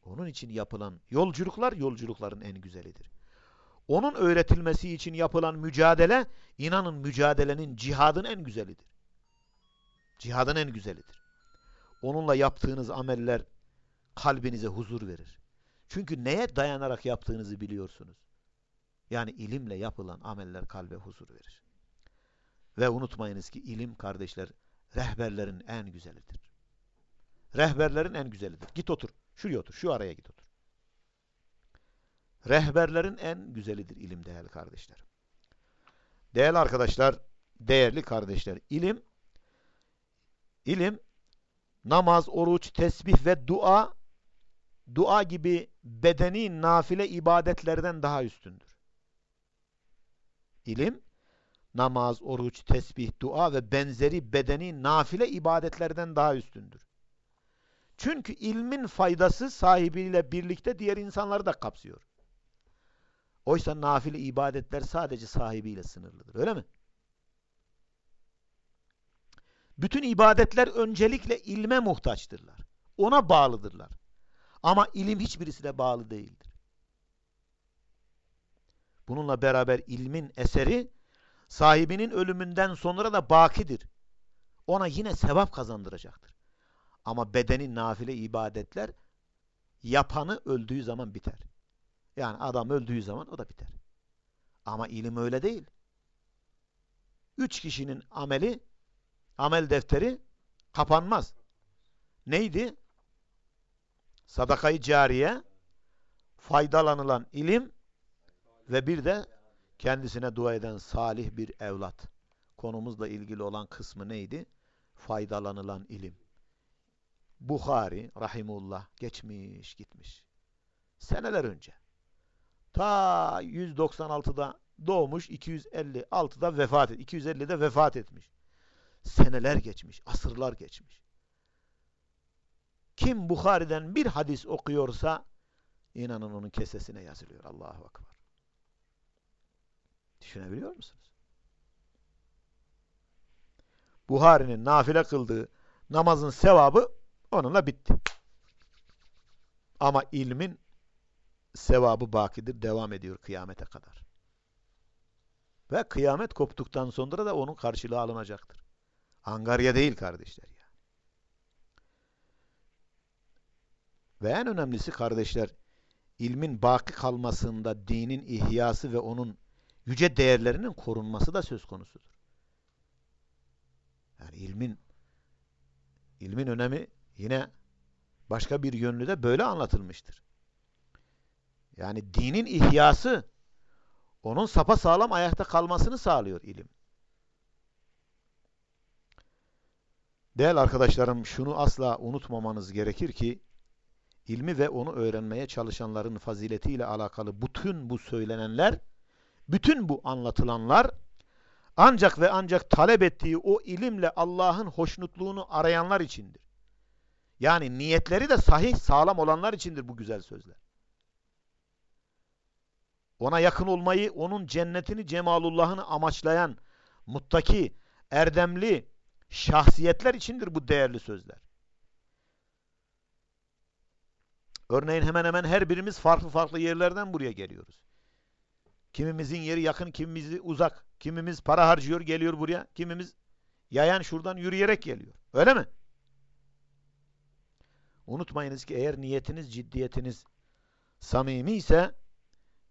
Onun için yapılan yolculuklar yolculukların en güzelidir. Onun öğretilmesi için yapılan mücadele, inanın mücadelenin, cihadın en güzelidir. Cihadın en güzelidir. Onunla yaptığınız ameller kalbinize huzur verir. Çünkü neye dayanarak yaptığınızı biliyorsunuz. Yani ilimle yapılan ameller kalbe huzur verir. Ve unutmayınız ki ilim kardeşler rehberlerin en güzelidir. Rehberlerin en güzelidir. Git otur. Şuraya otur. Şu araya git otur. Rehberlerin en güzelidir ilim değerli kardeşler. Değerli arkadaşlar, değerli kardeşler, ilim ilim namaz, oruç, tesbih ve dua dua gibi bedeni nafile ibadetlerden daha üstündür. İlim namaz, oruç, tesbih, dua ve benzeri bedeni nafile ibadetlerden daha üstündür. Çünkü ilmin faydası sahibiyle birlikte diğer insanları da kapsıyor. Oysa nafile ibadetler sadece sahibiyle sınırlıdır. Öyle mi? Bütün ibadetler öncelikle ilme muhtaçtırlar. Ona bağlıdırlar. Ama ilim hiçbirisine bağlı değildir. Bununla beraber ilmin eseri sahibinin ölümünden sonra da bakidir. Ona yine sevap kazandıracaktır. Ama bedenin nafile ibadetler yapanı öldüğü zaman biter. Yani adam öldüğü zaman o da biter. Ama ilim öyle değil. Üç kişinin ameli, amel defteri kapanmaz. Neydi? Sadakayı cariye, faydalanılan ilim ve bir de kendisine dua eden salih bir evlat. Konumuzla ilgili olan kısmı neydi? Faydalanılan ilim. Bukhari rahimullah geçmiş gitmiş. Seneler önce. Ta 196'da doğmuş, 256'da vefat etmiş. 250'de vefat etmiş. Seneler geçmiş, asırlar geçmiş. Kim Bukhari'den bir hadis okuyorsa inanın onun kesesine yazılıyor. Allahu Akbar. Düşünebiliyor musunuz? Buhari'nin nafile kıldığı namazın sevabı onunla bitti. Ama ilmin sevabı bakidir, devam ediyor kıyamete kadar. Ve kıyamet koptuktan sonra da onun karşılığı alınacaktır. Angarya değil kardeşler ya. Ve en önemlisi kardeşler, ilmin baki kalmasında dinin ihyası ve onun yüce değerlerinin korunması da söz konusudur. Yani ilmin ilmin önemi yine başka bir yönlü de böyle anlatılmıştır. Yani dinin ihyası onun sapa sağlam ayakta kalmasını sağlıyor ilim. Değerli arkadaşlarım şunu asla unutmamanız gerekir ki ilmi ve onu öğrenmeye çalışanların faziletiyle alakalı bütün bu söylenenler, bütün bu anlatılanlar ancak ve ancak talep ettiği o ilimle Allah'ın hoşnutluğunu arayanlar içindir. Yani niyetleri de sahih, sağlam olanlar içindir bu güzel sözler. Ona yakın olmayı, onun cennetini, cemalullahını amaçlayan muttaki, erdemli şahsiyetler içindir bu değerli sözler. Örneğin hemen hemen her birimiz farklı farklı yerlerden buraya geliyoruz. Kimimizin yeri yakın, kimimiz uzak. Kimimiz para harcıyor, geliyor buraya. Kimimiz yayan şuradan yürüyerek geliyor. Öyle mi? Unutmayınız ki eğer niyetiniz, ciddiyetiniz samimi ise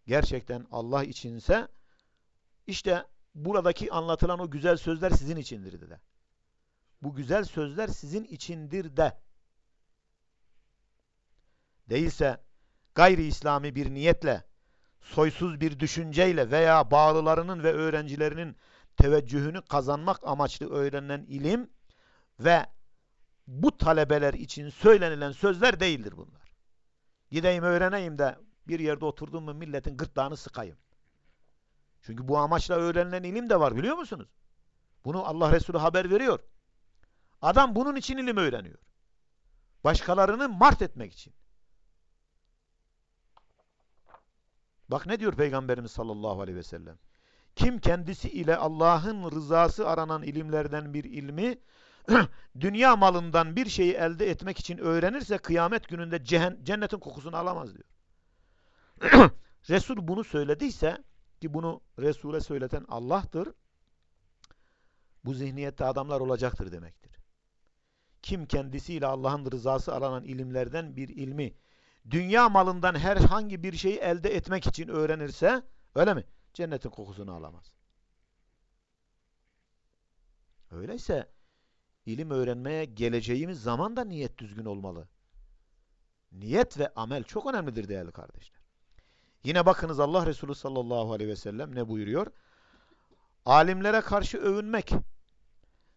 gerçekten Allah içinse işte buradaki anlatılan o güzel sözler sizin içindir de. Bu güzel sözler sizin içindir de. Değilse gayri İslami bir niyetle, soysuz bir düşünceyle veya bağlılarının ve öğrencilerinin teveccühünü kazanmak amaçlı öğrenilen ilim ve bu talebeler için söylenilen sözler değildir bunlar. Gideyim öğreneyim de bir yerde oturdum mu milletin gırtlağını sıkayım. Çünkü bu amaçla öğrenilen ilim de var biliyor musunuz? Bunu Allah Resulü haber veriyor. Adam bunun için ilim öğreniyor. Başkalarını mart etmek için. Bak ne diyor Peygamberimiz sallallahu aleyhi ve sellem. Kim kendisi ile Allah'ın rızası aranan ilimlerden bir ilmi dünya malından bir şeyi elde etmek için öğrenirse kıyamet gününde cennetin kokusunu alamaz diyor. Resul bunu söylediyse ki bunu Resul'e söyleten Allah'tır. Bu zihniyette adamlar olacaktır demektir. Kim kendisiyle Allah'ın rızası aranan ilimlerden bir ilmi dünya malından herhangi bir şeyi elde etmek için öğrenirse öyle mi? Cennetin kokusunu alamaz. Öyleyse ilim öğrenmeye geleceğimiz zaman da niyet düzgün olmalı. Niyet ve amel çok önemlidir değerli kardeşler. Yine bakınız Allah Resulü sallallahu aleyhi ve sellem ne buyuruyor? Alimlere karşı övünmek,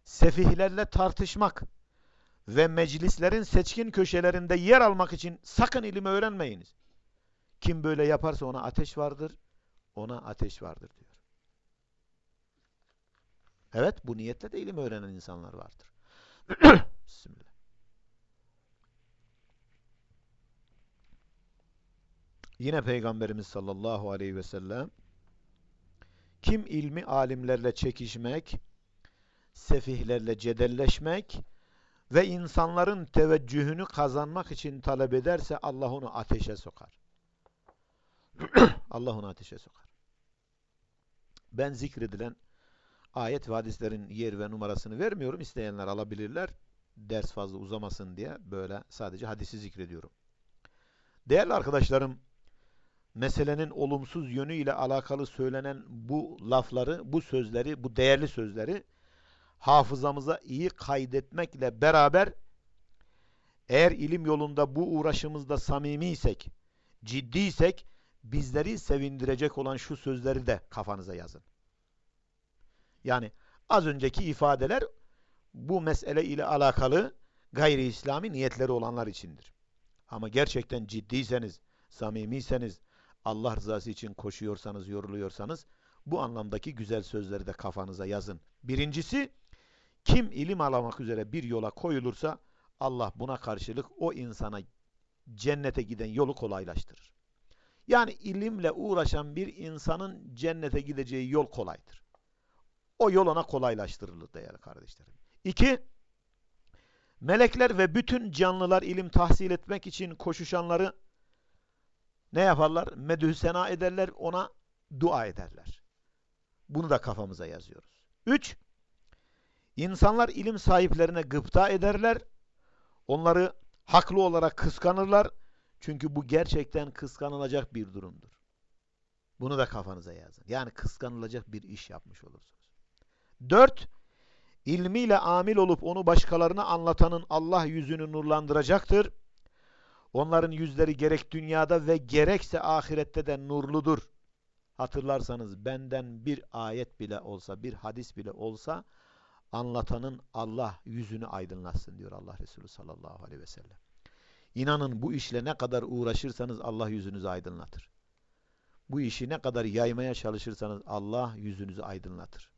sefihlerle tartışmak ve meclislerin seçkin köşelerinde yer almak için sakın ilim öğrenmeyiniz. Kim böyle yaparsa ona ateş vardır, ona ateş vardır diyor. Evet bu niyetle de ilim öğrenen insanlar vardır. Bismillah. Yine Peygamberimiz sallallahu aleyhi ve sellem kim ilmi alimlerle çekişmek, sefihlerle cedelleşmek ve insanların teveccühünü kazanmak için talep ederse Allah onu ateşe sokar. Allah onu ateşe sokar. Ben zikredilen ayet ve hadislerin yer ve numarasını vermiyorum. İsteyenler alabilirler. Ders fazla uzamasın diye böyle sadece hadisi zikrediyorum. Değerli arkadaşlarım, meselenin olumsuz yönüyle alakalı söylenen bu lafları, bu sözleri, bu değerli sözleri hafızamıza iyi kaydetmekle beraber eğer ilim yolunda bu uğraşımızda samimiysek, ciddiysek bizleri sevindirecek olan şu sözleri de kafanıza yazın. Yani az önceki ifadeler bu mesele ile alakalı gayri İslami niyetleri olanlar içindir. Ama gerçekten ciddiyseniz, samimiyseniz, Allah rızası için koşuyorsanız, yoruluyorsanız bu anlamdaki güzel sözleri de kafanıza yazın. Birincisi, kim ilim alamak üzere bir yola koyulursa Allah buna karşılık o insana cennete giden yolu kolaylaştırır. Yani ilimle uğraşan bir insanın cennete gideceği yol kolaydır. O yol ona kolaylaştırılır değerli kardeşlerim. İki, melekler ve bütün canlılar ilim tahsil etmek için koşuşanları ne yaparlar? Medhü sena ederler, ona dua ederler. Bunu da kafamıza yazıyoruz. Üç, insanlar ilim sahiplerine gıpta ederler, onları haklı olarak kıskanırlar. Çünkü bu gerçekten kıskanılacak bir durumdur. Bunu da kafanıza yazın. Yani kıskanılacak bir iş yapmış olursunuz. Dört, ilmiyle amil olup onu başkalarına anlatanın Allah yüzünü nurlandıracaktır. Onların yüzleri gerek dünyada ve gerekse ahirette de nurludur. Hatırlarsanız benden bir ayet bile olsa, bir hadis bile olsa anlatanın Allah yüzünü aydınlatsın diyor Allah Resulü sallallahu aleyhi ve sellem. İnanın bu işle ne kadar uğraşırsanız Allah yüzünüzü aydınlatır. Bu işi ne kadar yaymaya çalışırsanız Allah yüzünüzü aydınlatır.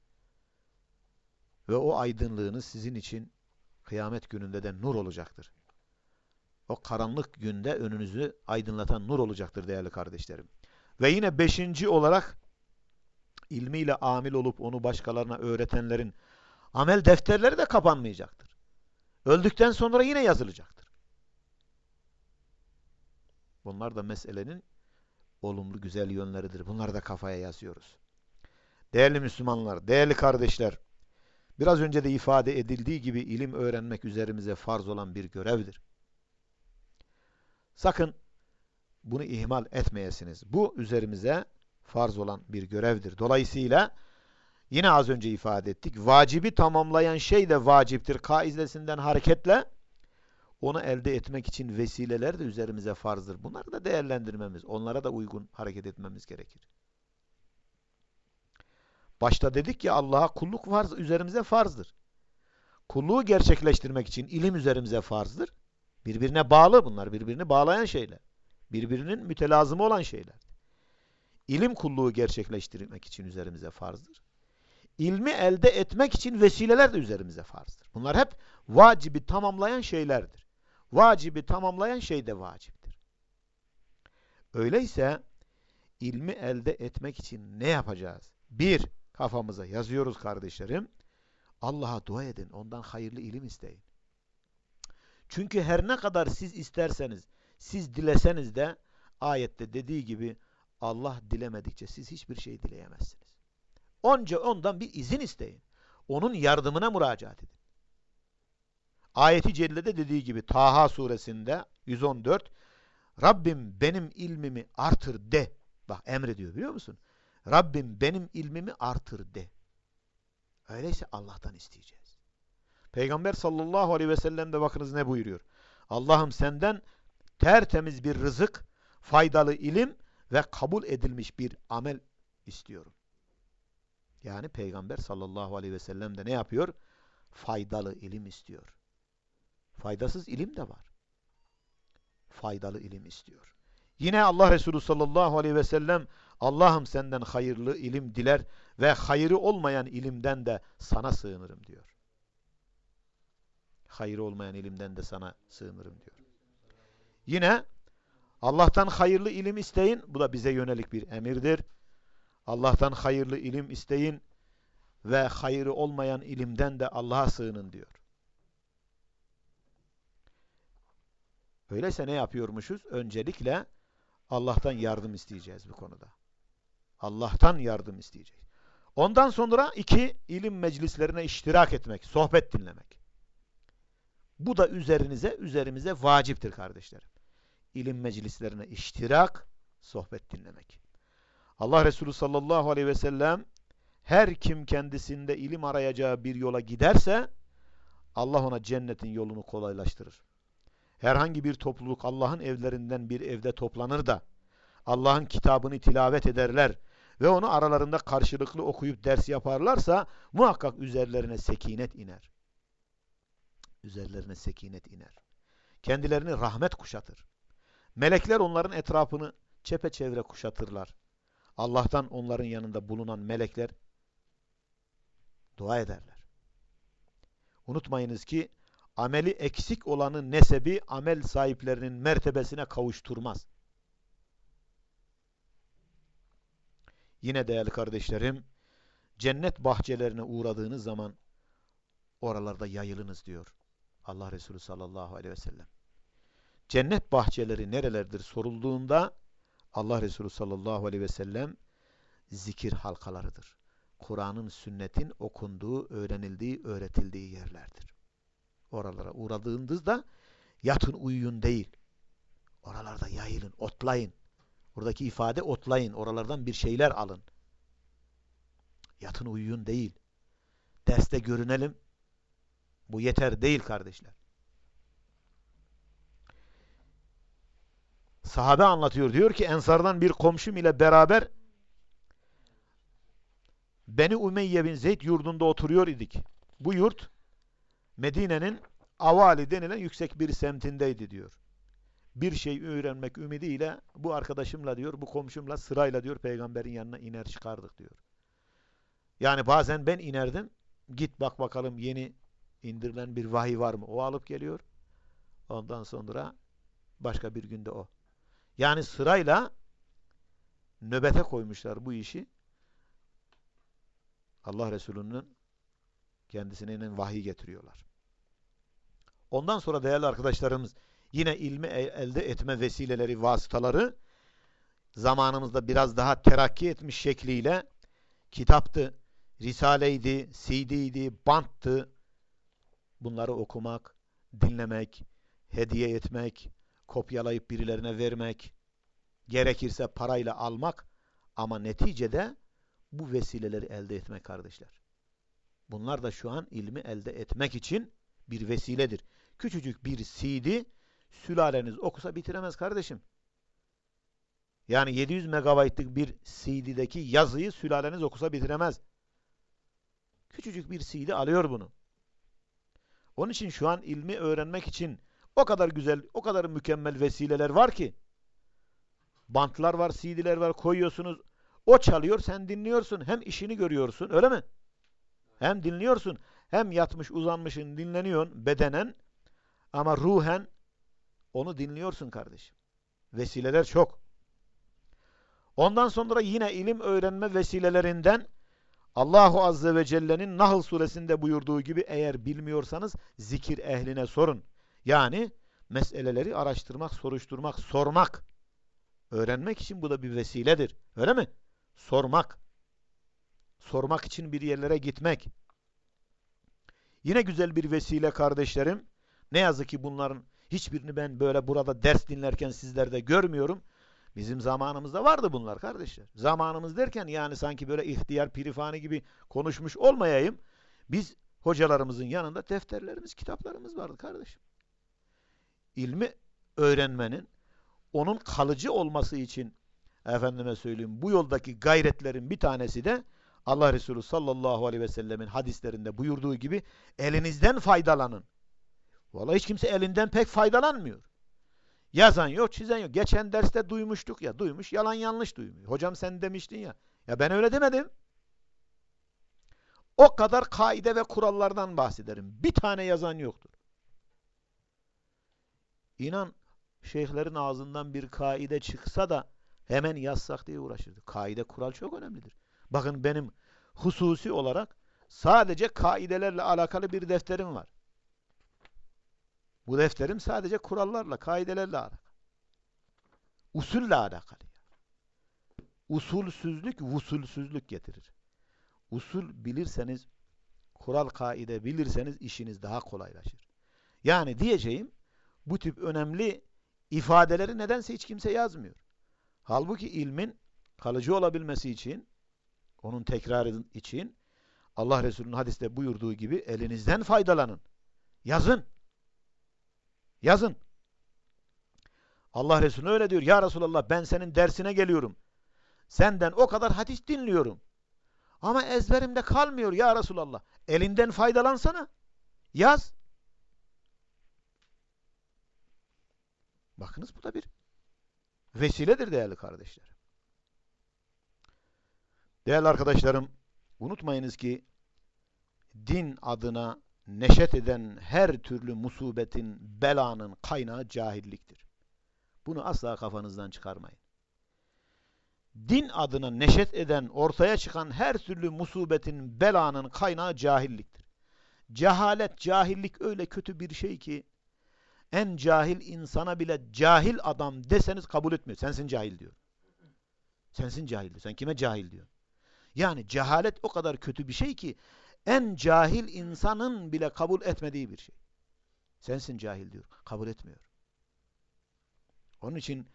Ve o aydınlığınız sizin için kıyamet gününde de nur olacaktır. O karanlık günde önünüzü aydınlatan nur olacaktır değerli kardeşlerim. Ve yine beşinci olarak ilmiyle amil olup onu başkalarına öğretenlerin amel defterleri de kapanmayacaktır. Öldükten sonra yine yazılacaktır. Bunlar da meselenin olumlu güzel yönleridir. Bunları da kafaya yazıyoruz. Değerli Müslümanlar, değerli kardeşler, biraz önce de ifade edildiği gibi ilim öğrenmek üzerimize farz olan bir görevdir. Sakın bunu ihmal etmeyesiniz. Bu üzerimize farz olan bir görevdir. Dolayısıyla yine az önce ifade ettik. Vacibi tamamlayan şey de vaciptir. Kaidesinden hareketle onu elde etmek için vesileler de üzerimize farzdır. Bunları da değerlendirmemiz, onlara da uygun hareket etmemiz gerekir. Başta dedik ya Allah'a kulluk farz, üzerimize farzdır. Kulluğu gerçekleştirmek için ilim üzerimize farzdır. Birbirine bağlı bunlar, birbirini bağlayan şeyler. Birbirinin mütelazımı olan şeyler. İlim kulluğu gerçekleştirmek için üzerimize farzdır. İlmi elde etmek için vesileler de üzerimize farzdır. Bunlar hep vacibi tamamlayan şeylerdir. Vacibi tamamlayan şey de vaciptir. Öyleyse ilmi elde etmek için ne yapacağız? Bir, kafamıza yazıyoruz kardeşlerim. Allah'a dua edin. Ondan hayırlı ilim isteyin. Çünkü her ne kadar siz isterseniz, siz dileseniz de ayette dediği gibi Allah dilemedikçe siz hiçbir şey dileyemezsiniz. Onca ondan bir izin isteyin. Onun yardımına müracaat edin. Ayeti Celle'de dediği gibi Taha suresinde 114 Rabbim benim ilmimi artır de. Bak emrediyor biliyor musun? Rabbim benim ilmimi artır de. Öyleyse Allah'tan isteyeceğiz. Peygamber sallallahu aleyhi ve sellem de bakınız ne buyuruyor. Allah'ım senden tertemiz bir rızık, faydalı ilim ve kabul edilmiş bir amel istiyorum. Yani Peygamber sallallahu aleyhi ve sellem de ne yapıyor? Faydalı ilim istiyor. Faydasız ilim de var. Faydalı ilim istiyor. Yine Allah Resulü sallallahu aleyhi ve sellem Allah'ım senden hayırlı ilim diler ve hayırı olmayan ilimden de sana sığınırım diyor. Hayırı olmayan ilimden de sana sığınırım diyor. Yine Allah'tan hayırlı ilim isteyin. Bu da bize yönelik bir emirdir. Allah'tan hayırlı ilim isteyin ve hayırı olmayan ilimden de Allah'a sığının diyor. Öyleyse ne yapıyormuşuz? Öncelikle Allah'tan yardım isteyeceğiz bu konuda. Allah'tan yardım isteyeceğiz. Ondan sonra iki, ilim meclislerine iştirak etmek, sohbet dinlemek. Bu da üzerinize, üzerimize vaciptir kardeşlerim. İlim meclislerine iştirak, sohbet dinlemek. Allah Resulü sallallahu aleyhi ve sellem her kim kendisinde ilim arayacağı bir yola giderse Allah ona cennetin yolunu kolaylaştırır. Herhangi bir topluluk Allah'ın evlerinden bir evde toplanır da Allah'ın kitabını tilavet ederler ve onu aralarında karşılıklı okuyup ders yaparlarsa muhakkak üzerlerine sekinet iner. Üzerlerine sekinet iner. Kendilerini rahmet kuşatır. Melekler onların etrafını çepeçevre kuşatırlar. Allah'tan onların yanında bulunan melekler dua ederler. Unutmayınız ki ameli eksik olanın nesebi amel sahiplerinin mertebesine kavuşturmaz. Yine değerli kardeşlerim, cennet bahçelerine uğradığınız zaman oralarda yayılınız diyor Allah Resulü sallallahu aleyhi ve sellem. Cennet bahçeleri nerelerdir sorulduğunda Allah Resulü sallallahu aleyhi ve sellem zikir halkalarıdır. Kur'an'ın, sünnetin okunduğu, öğrenildiği, öğretildiği yerlerdir. Oralara uğradığınızda yatın uyuyun değil. Oralarda yayılın, otlayın. Buradaki ifade otlayın. Oralardan bir şeyler alın. Yatın uyuyun değil. Derste görünelim. Bu yeter değil kardeşler. Sahabe anlatıyor. Diyor ki Ensardan bir komşum ile beraber Beni Umeyye bin Zeyd yurdunda oturuyor idik. Bu yurt Medine'nin Avali denilen yüksek bir semtindeydi diyor. Bir şey öğrenmek ümidiyle bu arkadaşımla diyor, bu komşumla sırayla diyor peygamberin yanına iner çıkardık diyor. Yani bazen ben inerdim. Git bak bakalım yeni indirilen bir vahiy var mı? O alıp geliyor. Ondan sonra başka bir günde o. Yani sırayla nöbete koymuşlar bu işi. Allah Resulü'nün kendisine vahiy getiriyorlar. Ondan sonra değerli arkadaşlarımız yine ilmi elde etme vesileleri, vasıtaları zamanımızda biraz daha terakki etmiş şekliyle kitaptı, risaleydi, CD'ydi, banttı. Bunları okumak, dinlemek, hediye etmek, kopyalayıp birilerine vermek, gerekirse parayla almak ama neticede bu vesileleri elde etmek kardeşler. Bunlar da şu an ilmi elde etmek için bir vesiledir. Küçücük bir CD sülaleniz okusa bitiremez kardeşim. Yani 700 megabaytlık bir CD'deki yazıyı sülaleniz okusa bitiremez. Küçücük bir CD alıyor bunu. Onun için şu an ilmi öğrenmek için o kadar güzel, o kadar mükemmel vesileler var ki. Bantlar var, CD'ler var, koyuyorsunuz. O çalıyor, sen dinliyorsun. Hem işini görüyorsun, öyle mi? Hem dinliyorsun, hem yatmış, uzanmışın, dinleniyorsun bedenen. Ama ruhen onu dinliyorsun kardeşim. Vesileler çok. Ondan sonra yine ilim öğrenme vesilelerinden Allahu Azze ve Celle'nin Nahl suresinde buyurduğu gibi eğer bilmiyorsanız zikir ehline sorun. Yani meseleleri araştırmak, soruşturmak, sormak. Öğrenmek için bu da bir vesiledir. Öyle mi? Sormak. Sormak için bir yerlere gitmek. Yine güzel bir vesile kardeşlerim. Ne yazık ki bunların hiçbirini ben böyle burada ders dinlerken sizlerde görmüyorum. Bizim zamanımızda vardı bunlar kardeşler. Zamanımız derken yani sanki böyle ihtiyar pirifani gibi konuşmuş olmayayım. Biz hocalarımızın yanında defterlerimiz, kitaplarımız vardı kardeşim. İlmi öğrenmenin, onun kalıcı olması için efendime söyleyeyim bu yoldaki gayretlerin bir tanesi de Allah Resulü sallallahu aleyhi ve sellemin hadislerinde buyurduğu gibi elinizden faydalanın. Vallahi hiç kimse elinden pek faydalanmıyor. Yazan yok, çizen yok. Geçen derste duymuştuk ya, duymuş, yalan yanlış duymuyor. Hocam sen demiştin ya. Ya ben öyle demedim. O kadar kaide ve kurallardan bahsederim. Bir tane yazan yoktur. İnan şeyhlerin ağzından bir kaide çıksa da hemen yazsak diye uğraşırdı. Kaide kural çok önemlidir. Bakın benim hususi olarak sadece kaidelerle alakalı bir defterim var. Bu defterim sadece kurallarla, kaidelerle alakalı. Usulle alakalı. Usulsüzlük, vusulsüzlük getirir. Usul bilirseniz, kural kaide bilirseniz işiniz daha kolaylaşır. Yani diyeceğim, bu tip önemli ifadeleri nedense hiç kimse yazmıyor. Halbuki ilmin kalıcı olabilmesi için, onun tekrarı için Allah Resulü'nün hadiste buyurduğu gibi elinizden faydalanın. Yazın. Yazın. Allah Resulü öyle diyor. Ya Resulallah ben senin dersine geliyorum. Senden o kadar hadis dinliyorum. Ama ezberimde kalmıyor ya Resulallah. Elinden faydalansana. Yaz. Bakınız bu da bir vesiledir değerli kardeşler. Değerli arkadaşlarım, unutmayınız ki din adına neşet eden her türlü musibetin, belanın kaynağı cahilliktir. Bunu asla kafanızdan çıkarmayın. Din adına neşet eden, ortaya çıkan her türlü musibetin, belanın kaynağı cahilliktir. Cehalet, cahillik öyle kötü bir şey ki en cahil insana bile cahil adam deseniz kabul etmiyor. Sensin cahil diyor. Sensin cahil diyor. Sen kime cahil diyor. Yani cehalet o kadar kötü bir şey ki en cahil insanın bile kabul etmediği bir şey. Sensin cahil diyor. Kabul etmiyor. Onun için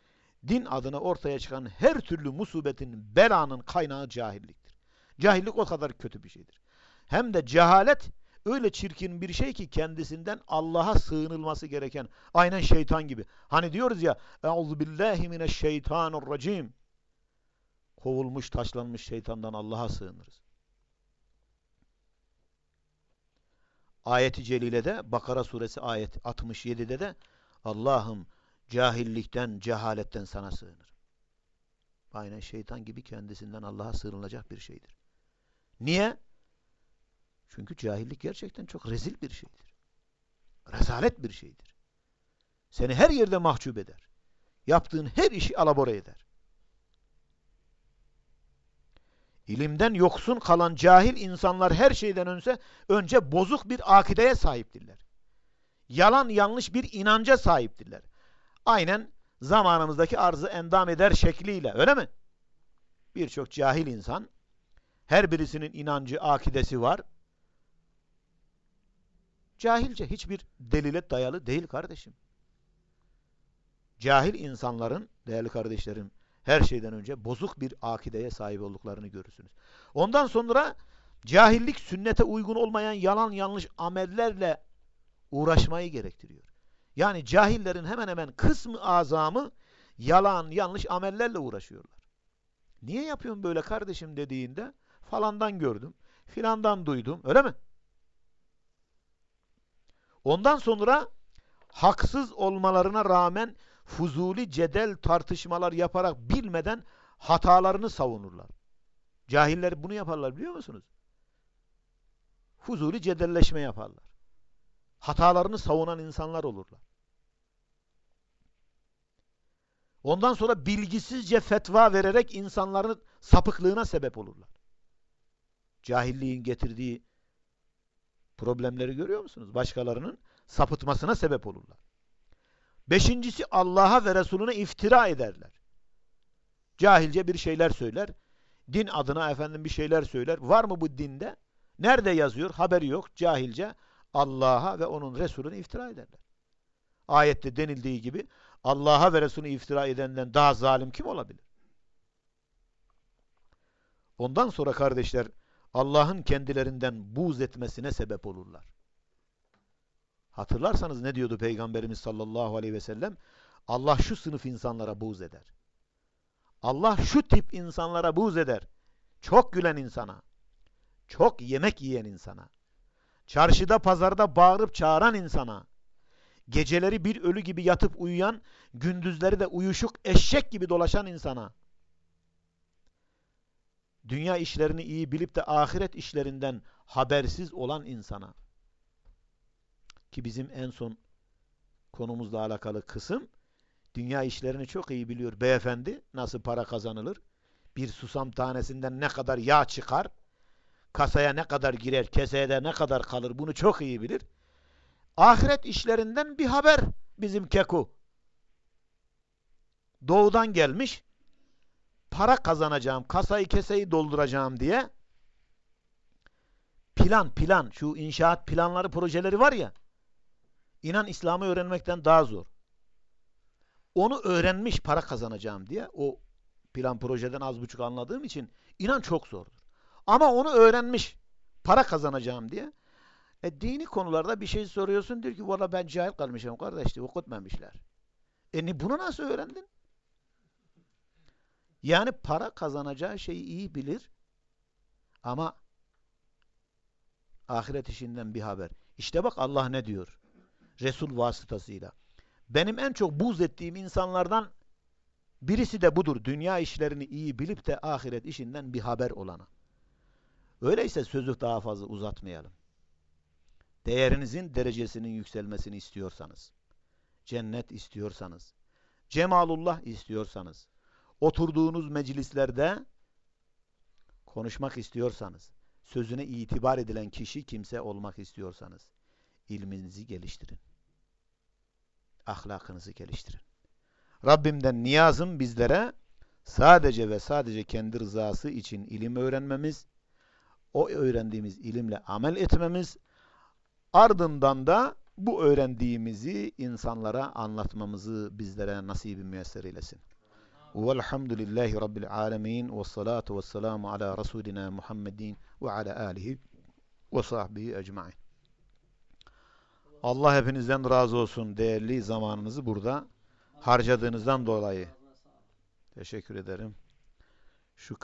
din adına ortaya çıkan her türlü musibetin, belanın kaynağı cahilliktir. Cahillik o kadar kötü bir şeydir. Hem de cehalet öyle çirkin bir şey ki kendisinden Allah'a sığınılması gereken. Aynen şeytan gibi. Hani diyoruz ya Euzu billahi mineşşeytanirracim. Kovulmuş, taşlanmış şeytandan Allah'a sığınırız. Ayeti celilede Bakara suresi ayet 67'de de Allah'ım cahillikten, cehaletten sana sığınır. Aynen şeytan gibi kendisinden Allah'a sığınılacak bir şeydir. Niye? Çünkü cahillik gerçekten çok rezil bir şeydir. Rezalet bir şeydir. Seni her yerde mahcup eder. Yaptığın her işi alabora eder. İlimden yoksun kalan cahil insanlar her şeyden önce önce bozuk bir akideye sahiptirler. Yalan yanlış bir inanca sahiptirler. Aynen zamanımızdaki arzı endam eder şekliyle öyle mi? Birçok cahil insan her birisinin inancı, akidesi var. Cahilce hiçbir delile dayalı değil kardeşim. Cahil insanların, değerli kardeşlerim, her şeyden önce bozuk bir akideye sahip olduklarını görürsünüz. Ondan sonra cahillik sünnete uygun olmayan yalan yanlış amellerle uğraşmayı gerektiriyor. Yani cahillerin hemen hemen kısmı azamı yalan yanlış amellerle uğraşıyorlar. Niye yapıyorsun böyle kardeşim dediğinde falandan gördüm, filandan duydum öyle mi? Ondan sonra haksız olmalarına rağmen fuzuli cedel tartışmalar yaparak bilmeden hatalarını savunurlar. Cahiller bunu yaparlar biliyor musunuz? Fuzuli cedelleşme yaparlar. Hatalarını savunan insanlar olurlar. Ondan sonra bilgisizce fetva vererek insanların sapıklığına sebep olurlar. Cahilliğin getirdiği problemleri görüyor musunuz? Başkalarının sapıtmasına sebep olurlar. Beşincisi Allah'a ve Resulüne iftira ederler. Cahilce bir şeyler söyler. Din adına efendim bir şeyler söyler. Var mı bu dinde? Nerede yazıyor? Haberi yok. Cahilce Allah'a ve onun Resulüne iftira ederler. Ayette denildiği gibi Allah'a ve Resulüne iftira edenden daha zalim kim olabilir? Ondan sonra kardeşler Allah'ın kendilerinden buğz etmesine sebep olurlar. Hatırlarsanız ne diyordu Peygamberimiz sallallahu aleyhi ve sellem? Allah şu sınıf insanlara buğz eder. Allah şu tip insanlara buğz eder. Çok gülen insana, çok yemek yiyen insana, çarşıda pazarda bağırıp çağıran insana, geceleri bir ölü gibi yatıp uyuyan, gündüzleri de uyuşuk eşek gibi dolaşan insana, dünya işlerini iyi bilip de ahiret işlerinden habersiz olan insana, ki bizim en son konumuzla alakalı kısım, dünya işlerini çok iyi biliyor beyefendi, nasıl para kazanılır, bir susam tanesinden ne kadar yağ çıkar, kasaya ne kadar girer, keseye de ne kadar kalır bunu çok iyi bilir. Ahiret işlerinden bir haber bizim Keku. Doğudan gelmiş, para kazanacağım, kasayı keseyi dolduracağım diye plan plan, şu inşaat planları, projeleri var ya, inan İslam'ı öğrenmekten daha zor. Onu öğrenmiş para kazanacağım diye, o plan projeden az buçuk anladığım için inan çok zordur. Ama onu öğrenmiş para kazanacağım diye. E dini konularda bir şey soruyorsun diyor ki valla ben cahil kalmışım kardeş diyor okutmamışlar. E bunu nasıl öğrendin? Yani para kazanacağı şeyi iyi bilir ama ahiret işinden bir haber. İşte bak Allah ne diyor? Resul vasıtasıyla. Benim en çok buz ettiğim insanlardan birisi de budur. Dünya işlerini iyi bilip de ahiret işinden bir haber olana. Öyleyse sözü daha fazla uzatmayalım. Değerinizin derecesinin yükselmesini istiyorsanız, cennet istiyorsanız, cemalullah istiyorsanız, oturduğunuz meclislerde konuşmak istiyorsanız, sözüne itibar edilen kişi kimse olmak istiyorsanız, ilminizi geliştirin. Ahlakınızı geliştirin. Rabbimden niyazım bizlere sadece ve sadece kendi rızası için ilim öğrenmemiz, o öğrendiğimiz ilimle amel etmemiz, ardından da bu öğrendiğimizi insanlara anlatmamızı bizlere nasibi müyesser eylesin. Velhamdülillahi Rabbil alemin ve salatu ve selamu ala Resulina Muhammedin ve ala alihi ve sahbihi ecmain. Allah hepinizden razı olsun değerli zamanınızı burada harcadığınızdan dolayı. Teşekkür ederim. Şu